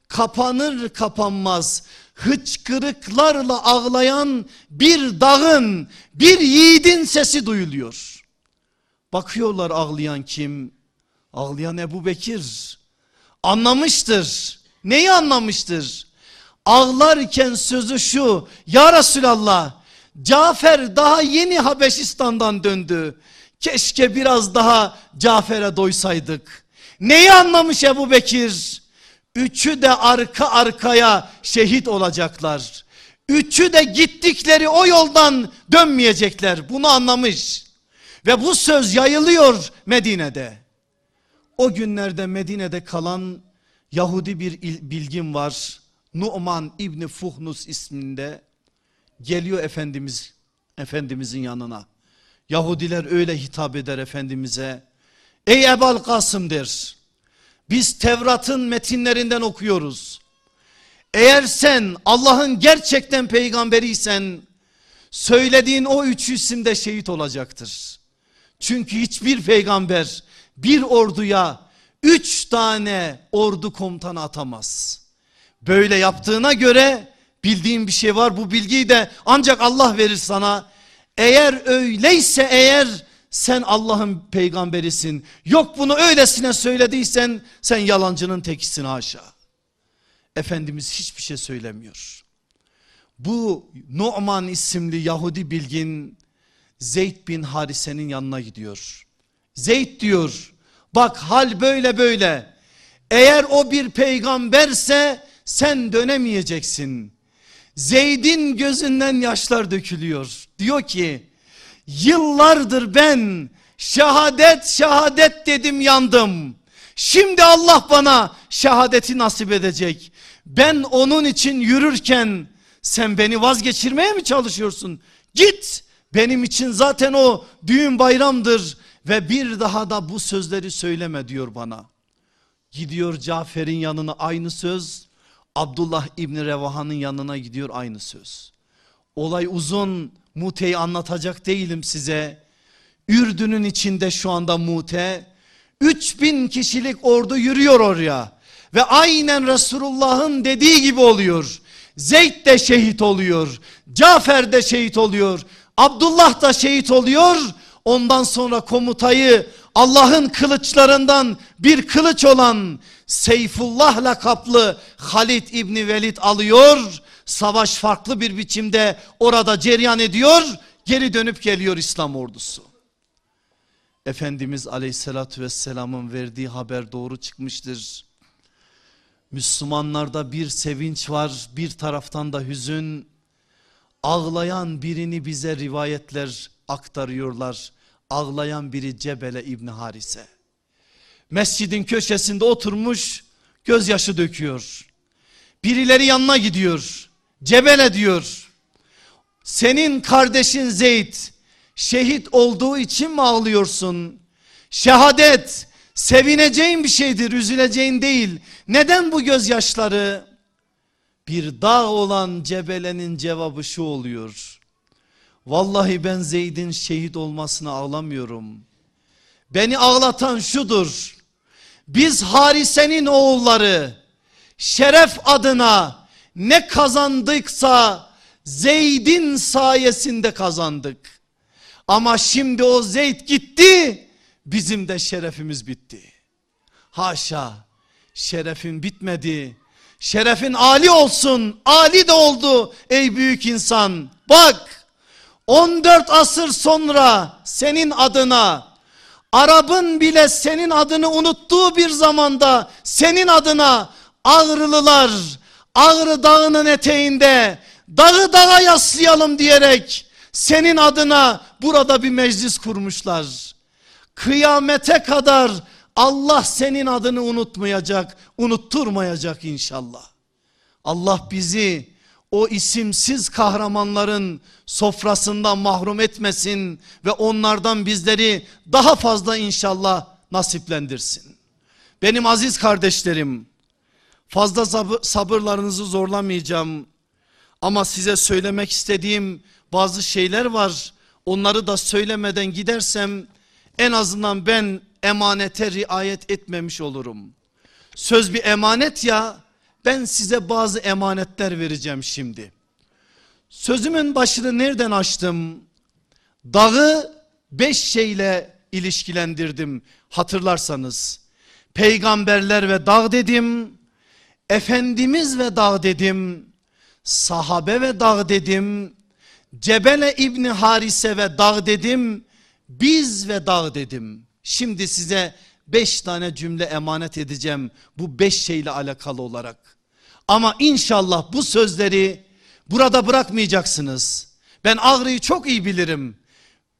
Kapanır kapanmaz hıçkırıklarla ağlayan bir dağın bir yiğidin sesi duyuluyor. Bakıyorlar ağlayan kim? Ağlayan Ebu Bekir. Anlamıştır. Neyi anlamıştır? Ağlarken sözü şu. Ya Resulallah Cafer daha yeni Habeşistan'dan döndü. Keşke biraz daha Cafer'e doysaydık. Neyi anlamış Ebu Bekir? Üçü de arka arkaya şehit olacaklar. Üçü de gittikleri o yoldan dönmeyecekler. Bunu anlamış. Ve bu söz yayılıyor Medine'de. O günlerde Medine'de kalan Yahudi bir bilgim var. Numan İbni Fuhnus isminde geliyor Efendimiz Efendimizin yanına. Yahudiler öyle hitap eder Efendimiz'e. Ey Ebal Kasım der. Biz Tevrat'ın metinlerinden okuyoruz. Eğer sen Allah'ın gerçekten peygamberiysen söylediğin o üç isimde şehit olacaktır. Çünkü hiçbir peygamber bir orduya üç tane ordu komutanı atamaz. Böyle yaptığına göre bildiğin bir şey var bu bilgiyi de ancak Allah verir sana. Eğer öyleyse eğer sen Allah'ın peygamberisin. Yok bunu öylesine söylediysen sen yalancının tekisin haşa. Efendimiz hiçbir şey söylemiyor. Bu Nu'man isimli Yahudi bilgin Zeyd bin Harise'nin yanına gidiyor. Zeyd diyor bak hal böyle böyle. Eğer o bir peygamberse sen dönemeyeceksin. Zeyd'in gözünden yaşlar dökülüyor. Diyor ki yıllardır ben şehadet şehadet dedim yandım. Şimdi Allah bana şehadeti nasip edecek. Ben onun için yürürken sen beni vazgeçirmeye mi çalışıyorsun? Git benim için zaten o düğün bayramdır ve bir daha da bu sözleri söyleme diyor bana. Gidiyor Cafer'in yanına aynı söz. Abdullah İbni Revaha'nın yanına gidiyor aynı söz. Olay uzun. Mute'yi anlatacak değilim size. Ürdün'ün içinde şu anda Mute. 3000 kişilik ordu yürüyor oraya. Ve aynen Resulullah'ın dediği gibi oluyor. Zeyd de şehit oluyor. Cafer de şehit oluyor. Abdullah da şehit oluyor. Ondan sonra komutayı Allah'ın kılıçlarından bir kılıç olan Seyfullah lakaplı Halid İbni Velid alıyor. Savaş farklı bir biçimde orada ceryan ediyor. Geri dönüp geliyor İslam ordusu. Efendimiz aleyhissalatü vesselamın verdiği haber doğru çıkmıştır. Müslümanlarda bir sevinç var bir taraftan da hüzün. Ağlayan birini bize rivayetler aktarıyorlar. Ağlayan biri Cebele İbni Harise. Mescidin köşesinde oturmuş gözyaşı döküyor. Birileri yanına gidiyor. Cebele diyor. Senin kardeşin Zeyd şehit olduğu için mi ağlıyorsun? Şehadet sevineceğin bir şeydir üzüleceğin değil. Neden bu gözyaşları? Bir dağ olan Cebele'nin cevabı şu oluyor. Vallahi ben Zeyd'in şehit olmasına ağlamıyorum. Beni ağlatan şudur. Biz Harise'nin oğulları şeref adına ne kazandıksa Zeyd'in sayesinde kazandık. Ama şimdi o Zeyd gitti bizim de şerefimiz bitti. Haşa şerefin bitmedi. Şerefin Ali olsun. Ali de oldu ey büyük insan. Bak 14 asır sonra senin adına Arap'ın bile senin adını unuttuğu bir zamanda senin adına Ağrılılar Ağrı dağının eteğinde dağı dağa yaslayalım diyerek senin adına burada bir meclis kurmuşlar. Kıyamete kadar Allah senin adını unutmayacak, unutturmayacak inşallah. Allah bizi o isimsiz kahramanların sofrasından mahrum etmesin ve onlardan bizleri daha fazla inşallah nasiplendirsin. Benim aziz kardeşlerim fazla sabırlarınızı zorlamayacağım ama size söylemek istediğim bazı şeyler var. Onları da söylemeden gidersem en azından ben emanete riayet etmemiş olurum. Söz bir emanet ya ben size bazı emanetler vereceğim şimdi. Sözümün başını nereden açtım? Dağı beş şeyle ilişkilendirdim hatırlarsanız. Peygamberler ve dağ dedim. Efendimiz ve dağ dedim. Sahabe ve dağ dedim. Cebele İbni Harise ve dağ dedim. Biz ve dağ dedim. Şimdi size beş tane cümle emanet edeceğim bu beş şeyle alakalı olarak. Ama inşallah bu sözleri burada bırakmayacaksınız. Ben Ağrı'yı çok iyi bilirim.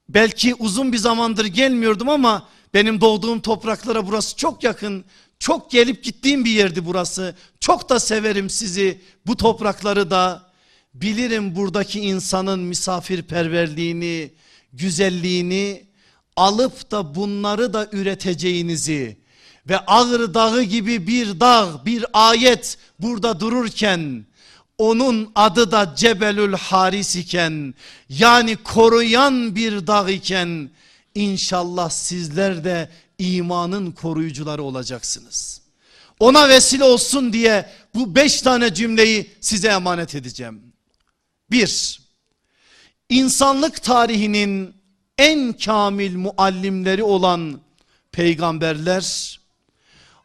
Belki uzun bir zamandır gelmiyordum ama benim doğduğum topraklara burası çok yakın. Çok gelip gittiğim bir yerdi burası. Çok da severim sizi bu toprakları da. Bilirim buradaki insanın misafirperverliğini, güzelliğini alıp da bunları da üreteceğinizi ve Ağrı Dağı gibi bir dağ bir ayet burada dururken onun adı da Cebelül Haris iken yani koruyan bir dağ iken inşallah sizler de imanın koruyucuları olacaksınız. Ona vesile olsun diye bu beş tane cümleyi size emanet edeceğim. Bir, insanlık tarihinin en kamil muallimleri olan peygamberler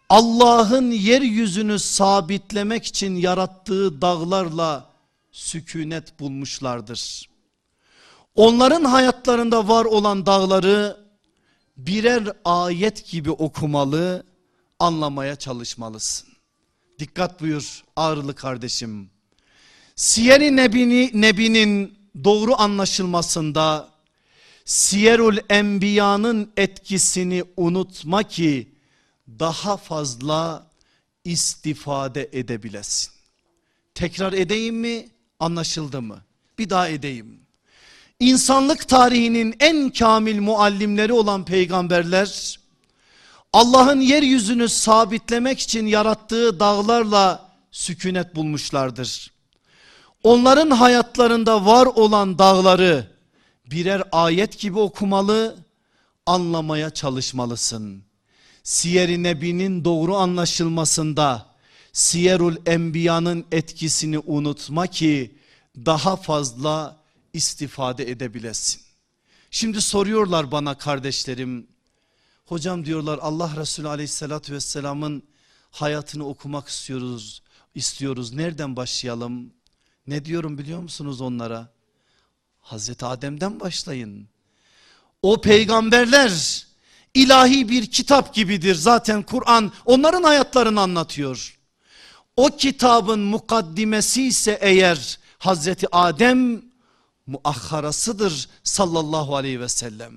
Allah'ın yeryüzünü sabitlemek için yarattığı dağlarla sükunet bulmuşlardır. Onların hayatlarında var olan dağları birer ayet gibi okumalı, anlamaya çalışmalısın. Dikkat buyur ağırlı kardeşim. Siyer-i Nebi'nin Nebi doğru anlaşılmasında Siyerul Enbiya'nın etkisini unutma ki daha fazla istifade edebilesin. Tekrar edeyim mi? Anlaşıldı mı? Bir daha edeyim. İnsanlık tarihinin en kamil muallimleri olan peygamberler Allah'ın yeryüzünü sabitlemek için yarattığı dağlarla sükunet bulmuşlardır. Onların hayatlarında var olan dağları birer ayet gibi okumalı, anlamaya çalışmalısın. Siyer-i Nebi'nin doğru anlaşılmasında Siyerul Enbiya'nın etkisini unutma ki daha fazla istifade edebilesin. Şimdi soruyorlar bana kardeşlerim. Hocam diyorlar Allah Resulü aleyhissalatü vesselamın hayatını okumak istiyoruz. istiyoruz. Nereden başlayalım? Ne diyorum biliyor musunuz onlara? Hazreti Adem'den başlayın. O peygamberler ilahi bir kitap gibidir. Zaten Kur'an onların hayatlarını anlatıyor. O kitabın mukaddimesi ise eğer Hazreti Adem muahharasıdır sallallahu aleyhi ve sellem.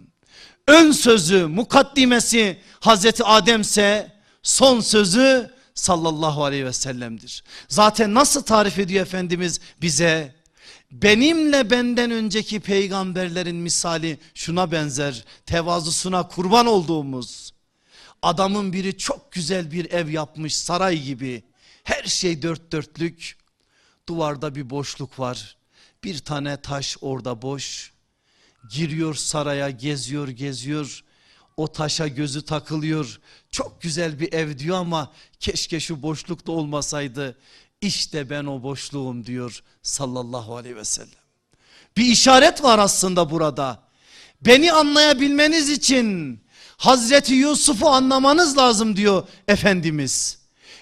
Ön sözü mukaddimesi Hazreti Ademse son sözü sallallahu aleyhi ve sellem'dir. Zaten nasıl tarif ediyor Efendimiz bize? Benimle benden önceki peygamberlerin misali şuna benzer. Tevazusuna kurban olduğumuz. Adamın biri çok güzel bir ev yapmış saray gibi. Her şey dört dörtlük. Duvarda bir boşluk var. Bir tane taş orada boş. Giriyor saraya geziyor geziyor. O taşa gözü takılıyor. Çok güzel bir ev diyor ama keşke şu boşlukta olmasaydı. İşte ben o boşluğum diyor sallallahu aleyhi ve sellem. Bir işaret var aslında burada. Beni anlayabilmeniz için Hazreti Yusuf'u anlamanız lazım diyor Efendimiz.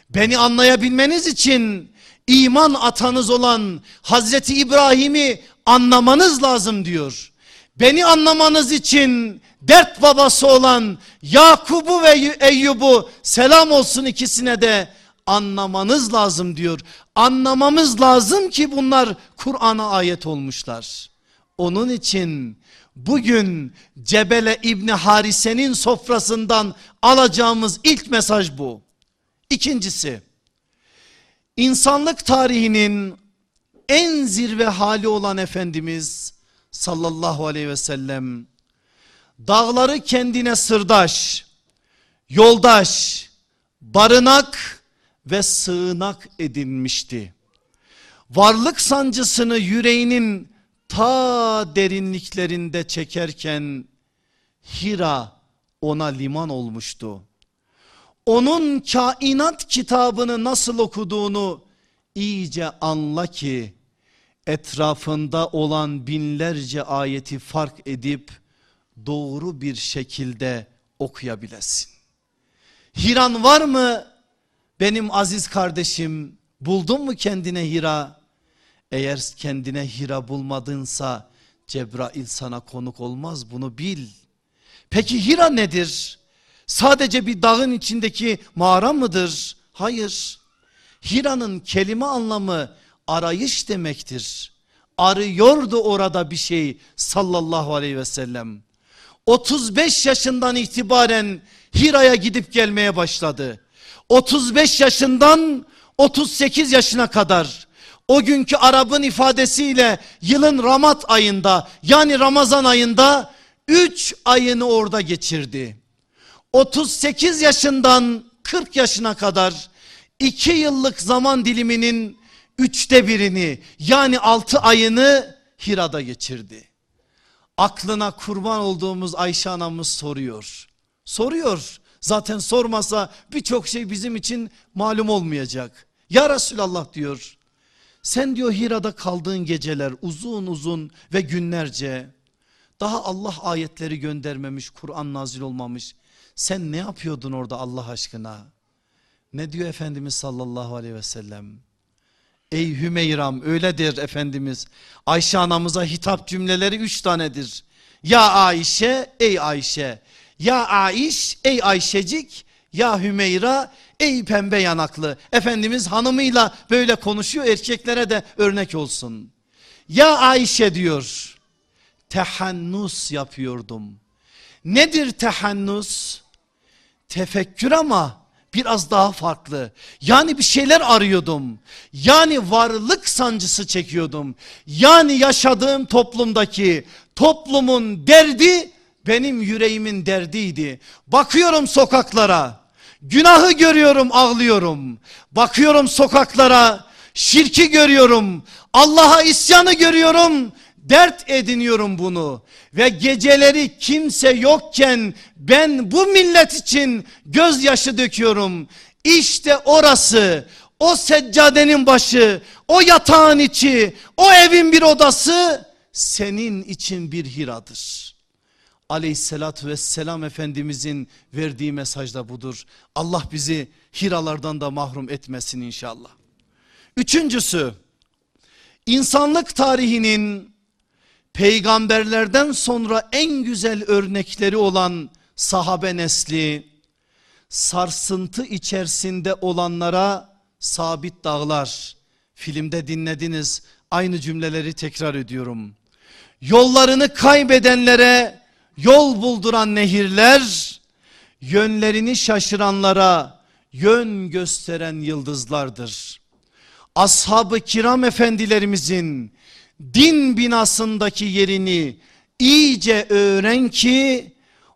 Beni anlayabilmeniz için iman atanız olan Hazreti İbrahim'i anlamanız lazım diyor. Beni anlamanız için dert babası olan Yakub'u ve Eyyub'u selam olsun ikisine de anlamanız lazım diyor. Anlamamız lazım ki bunlar Kur'an'a ayet olmuşlar. Onun için bugün Cebele İbni Harise'nin sofrasından alacağımız ilk mesaj bu. İkincisi insanlık tarihinin en zirve hali olan Efendimiz sallallahu aleyhi ve sellem dağları kendine sırdaş, yoldaş, barınak ve sığınak edinmişti. Varlık sancısını yüreğinin ta derinliklerinde çekerken Hira ona liman olmuştu. Onun kainat kitabını nasıl okuduğunu iyice anla ki etrafında olan binlerce ayeti fark edip doğru bir şekilde okuyabilesin. Hiran var mı benim aziz kardeşim buldun mu kendine hira? Eğer kendine hira bulmadınsa Cebrail sana konuk olmaz bunu bil. Peki hira nedir? Sadece bir dağın içindeki mağara mıdır? Hayır. Hira'nın kelime anlamı arayış demektir. Arıyordu orada bir şey sallallahu aleyhi ve sellem. 35 yaşından itibaren Hira'ya gidip gelmeye başladı. 35 yaşından 38 yaşına kadar o günkü Arap'ın ifadesiyle yılın Ramat ayında yani Ramazan ayında 3 ayını orada geçirdi. 38 yaşından 40 yaşına kadar 2 yıllık zaman diliminin üçte birini yani 6 ayını Hira'da geçirdi. Aklına kurban olduğumuz Ayşe anamız soruyor. Soruyor. Zaten sormasa birçok şey bizim için malum olmayacak. Ya Resulallah diyor. Sen diyor Hira'da kaldığın geceler uzun uzun ve günlerce daha Allah ayetleri göndermemiş, Kur'an nazil olmamış. Sen ne yapıyordun orada Allah aşkına? Ne diyor Efendimiz sallallahu aleyhi ve sellem? Ey Hümeyram öyledir Efendimiz. Ayşe anamıza hitap cümleleri üç tanedir. Ya Ayşe ey Ayşe. Ya Aiş ey Ayşecik. Ya Hümeyra ey pembe yanaklı. Efendimiz hanımıyla böyle konuşuyor erkeklere de örnek olsun. Ya Ayşe diyor. Tehannus yapıyordum. Nedir tehannus? Tefekkür ama biraz daha farklı. Yani bir şeyler arıyordum. Yani varlık sancısı çekiyordum. Yani yaşadığım toplumdaki toplumun derdi benim yüreğimin derdiydi. Bakıyorum sokaklara. Günahı görüyorum ağlıyorum. Bakıyorum sokaklara şirki görüyorum. Allah'a isyanı görüyorum. Dert ediniyorum bunu ve geceleri kimse yokken ben bu millet için gözyaşı döküyorum. İşte orası o seccadenin başı o yatağın içi o evin bir odası senin için bir hiradır. Aleyhissalatü vesselam Efendimizin verdiği mesaj da budur. Allah bizi hiralardan da mahrum etmesin inşallah. Üçüncüsü insanlık tarihinin peygamberlerden sonra en güzel örnekleri olan sahabe nesli sarsıntı içerisinde olanlara sabit dağlar. Filmde dinlediniz aynı cümleleri tekrar ediyorum. Yollarını kaybedenlere yol bulduran nehirler, yönlerini şaşıranlara yön gösteren yıldızlardır. Ashab-ı kiram efendilerimizin din binasındaki yerini iyice öğren ki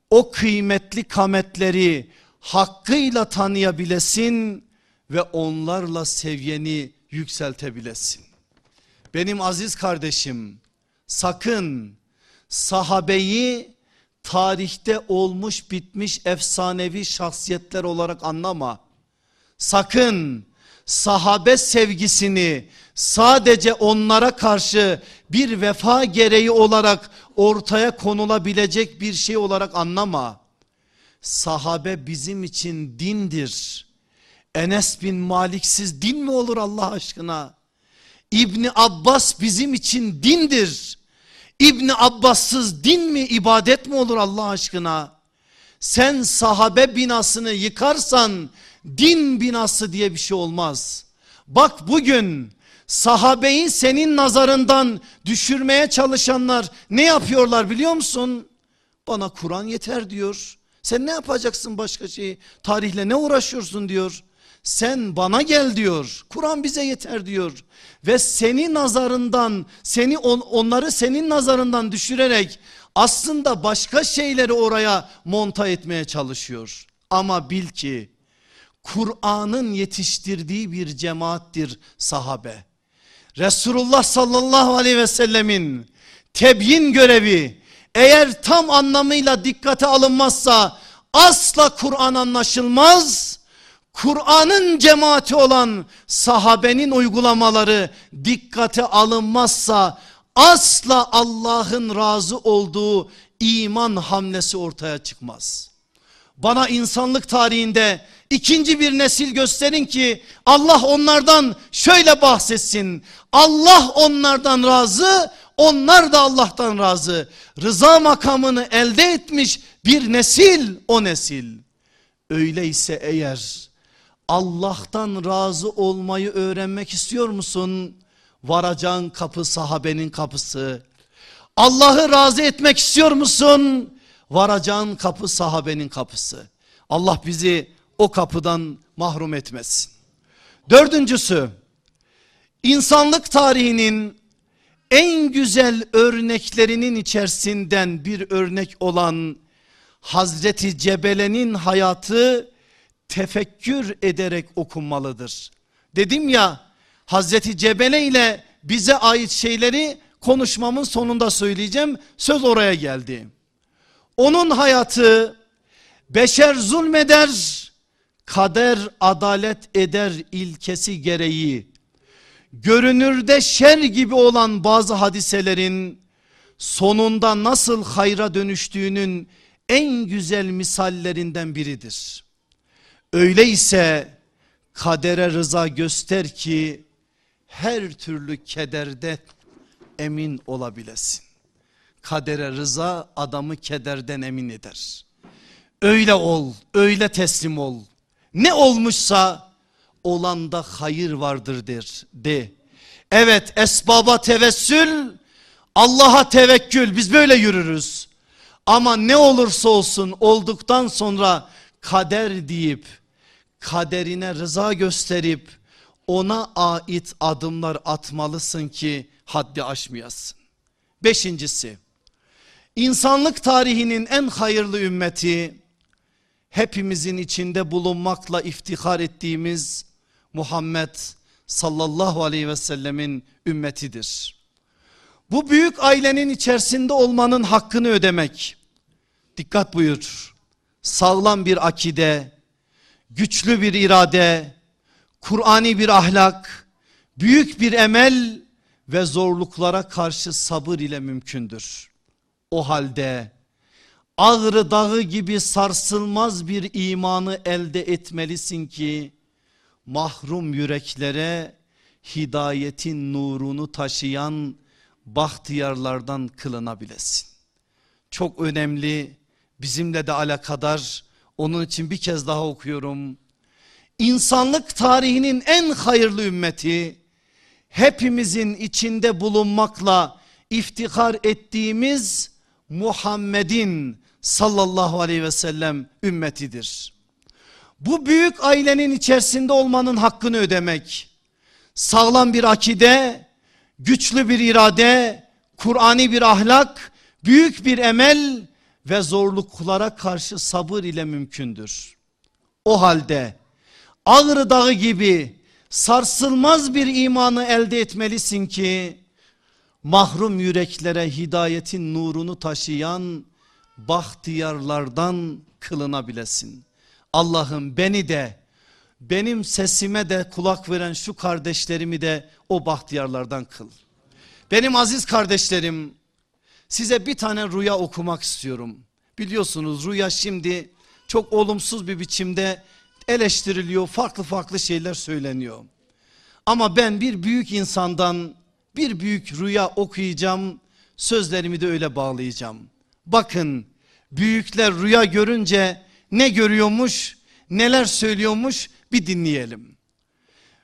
o kıymetli kametleri hakkıyla tanıyabilesin ve onlarla seviyeni yükseltebilesin. Benim aziz kardeşim sakın sahabeyi tarihte olmuş bitmiş efsanevi şahsiyetler olarak anlama. Sakın sahabe sevgisini sadece onlara karşı bir vefa gereği olarak ortaya konulabilecek bir şey olarak anlama. Sahabe bizim için dindir. Enes bin Maliksiz din mi olur Allah aşkına? İbni Abbas bizim için dindir. İbni Abbas'sız din mi ibadet mi olur Allah aşkına? Sen sahabe binasını yıkarsan din binası diye bir şey olmaz. Bak bugün sahabeyi senin nazarından düşürmeye çalışanlar ne yapıyorlar biliyor musun? Bana Kur'an yeter diyor. Sen ne yapacaksın başka şeyi? Tarihle ne uğraşıyorsun diyor. Sen bana gel diyor. Kur'an bize yeter diyor. Ve seni nazarından, seni on, onları senin nazarından düşürerek aslında başka şeyleri oraya monta etmeye çalışıyor. Ama bil ki Kur'an'ın yetiştirdiği bir cemaattir sahabe. Resulullah sallallahu aleyhi ve sellemin tebyin görevi eğer tam anlamıyla dikkate alınmazsa asla Kur'an anlaşılmaz. Kur'an'ın cemaati olan sahabenin uygulamaları dikkate alınmazsa asla Allah'ın razı olduğu iman hamlesi ortaya çıkmaz. Bana insanlık tarihinde ikinci bir nesil gösterin ki Allah onlardan şöyle bahsetsin. Allah onlardan razı, onlar da Allah'tan razı. Rıza makamını elde etmiş bir nesil o nesil. Öyleyse eğer Allah'tan razı olmayı öğrenmek istiyor musun? Varacağın kapı sahabenin kapısı. Allah'ı razı etmek istiyor musun? Varacağın kapı sahabenin kapısı. Allah bizi o kapıdan mahrum etmesin. Dördüncüsü insanlık tarihinin en güzel örneklerinin içerisinden bir örnek olan Hazreti Cebele'nin hayatı tefekkür ederek okunmalıdır. Dedim ya Hazreti Cebele ile bize ait şeyleri konuşmamın sonunda söyleyeceğim. Söz oraya geldi. Onun hayatı beşer zulmeder, kader adalet eder ilkesi gereği görünürde şer gibi olan bazı hadiselerin sonunda nasıl hayra dönüştüğünün en güzel misallerinden biridir. Öyleyse kadere rıza göster ki her türlü kederde emin olabilesin. Kadere rıza adamı kederden emin eder. Öyle ol, öyle teslim ol. Ne olmuşsa olanda hayır vardır der. De. Evet esbaba tevessül, Allah'a tevekkül biz böyle yürürüz. Ama ne olursa olsun olduktan sonra kader deyip kaderine rıza gösterip ona ait adımlar atmalısın ki haddi aşmayasın. Beşincisi insanlık tarihinin en hayırlı ümmeti hepimizin içinde bulunmakla iftihar ettiğimiz Muhammed sallallahu aleyhi ve sellemin ümmetidir. Bu büyük ailenin içerisinde olmanın hakkını ödemek. Dikkat buyur. Sağlam bir akide, güçlü bir irade, Kur'ani bir ahlak, büyük bir emel ve zorluklara karşı sabır ile mümkündür. O halde Ağrı dağı gibi sarsılmaz bir imanı elde etmelisin ki mahrum yüreklere hidayetin nurunu taşıyan bahtiyarlardan kılınabilesin. Çok önemli bizimle de alakadar onun için bir kez daha okuyorum. İnsanlık tarihinin en hayırlı ümmeti hepimizin içinde bulunmakla iftihar ettiğimiz Muhammed'in sallallahu aleyhi ve sellem ümmetidir. Bu büyük ailenin içerisinde olmanın hakkını ödemek, sağlam bir akide, güçlü bir irade, Kur'ani bir ahlak, büyük bir emel ve zorluklara karşı sabır ile mümkündür. O halde Ağrı Dağı gibi sarsılmaz bir imanı elde etmelisin ki mahrum yüreklere hidayetin nurunu taşıyan bahtiyarlardan kılınabilesin. Allah'ım beni de benim sesime de kulak veren şu kardeşlerimi de o bahtiyarlardan kıl. Benim aziz kardeşlerim size bir tane rüya okumak istiyorum. Biliyorsunuz rüya şimdi çok olumsuz bir biçimde eleştiriliyor farklı farklı şeyler söyleniyor. Ama ben bir büyük insandan bir büyük rüya okuyacağım sözlerimi de öyle bağlayacağım. Bakın büyükler rüya görünce ne görüyormuş neler söylüyormuş bir dinleyelim.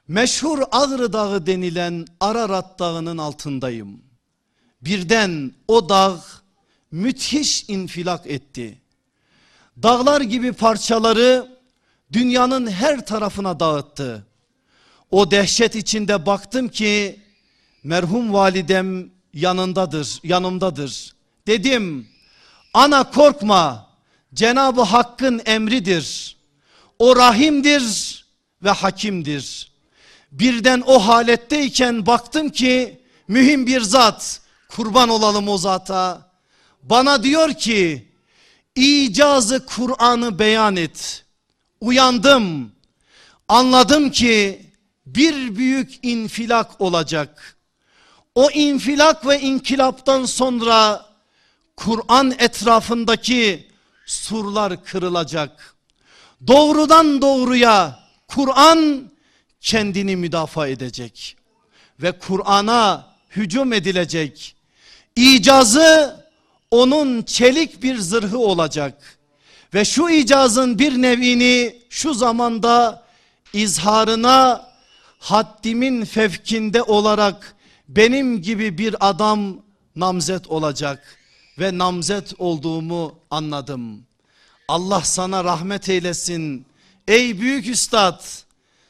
Meşhur Ağrı Dağı denilen Ararat Dağı'nın altındayım. Birden o dağ müthiş infilak etti. Dağlar gibi parçaları dünyanın her tarafına dağıttı. O dehşet içinde baktım ki merhum validem yanındadır, yanımdadır. Dedim ana korkma Cenab-ı Hakk'ın emridir. O rahimdir ve hakimdir. Birden o haletteyken baktım ki mühim bir zat kurban olalım o zata. Bana diyor ki icazı Kur'an'ı beyan et. Uyandım anladım ki bir büyük infilak olacak. O infilak ve inkilaptan sonra Kur'an etrafındaki surlar kırılacak. Doğrudan doğruya Kur'an kendini müdafaa edecek ve Kur'an'a hücum edilecek. İcazı onun çelik bir zırhı olacak ve şu icazın bir nevini şu zamanda izharına haddimin fevkinde olarak benim gibi bir adam namzet olacak ve namzet olduğumu anladım. Allah sana rahmet eylesin. Ey büyük üstad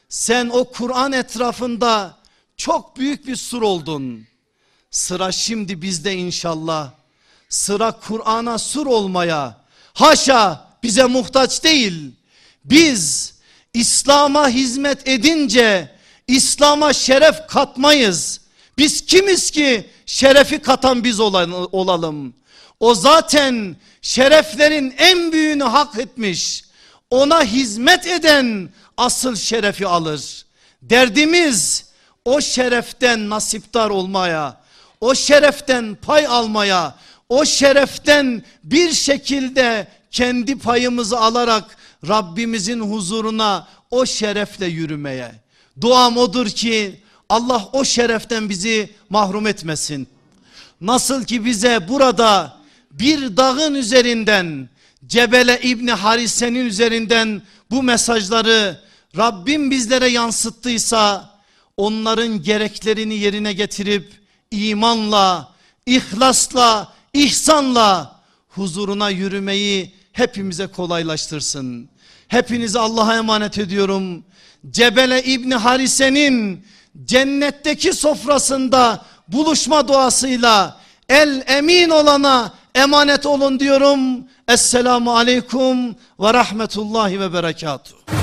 sen o Kur'an etrafında çok büyük bir sur oldun. Sıra şimdi bizde inşallah. Sıra Kur'an'a sur olmaya. Haşa bize muhtaç değil. Biz İslam'a hizmet edince İslam'a şeref katmayız. Biz kimiz ki şerefi katan biz olalım. O zaten şereflerin en büyüğünü hak etmiş. Ona hizmet eden asıl şerefi alır. Derdimiz o şereften nasiptar olmaya, o şereften pay almaya, o şereften bir şekilde kendi payımızı alarak Rabbimizin huzuruna o şerefle yürümeye. Duam odur ki Allah o şereften bizi mahrum etmesin. Nasıl ki bize burada bir dağın üzerinden Cebele İbni Harise'nin üzerinden bu mesajları Rabbim bizlere yansıttıysa onların gereklerini yerine getirip imanla, ihlasla, ihsanla huzuruna yürümeyi hepimize kolaylaştırsın. Hepinizi Allah'a emanet ediyorum. Cebele İbni Harise'nin cennetteki sofrasında buluşma duasıyla el emin olana emanet olun diyorum. Esselamu aleyküm ve rahmetullahi ve berekatuhu.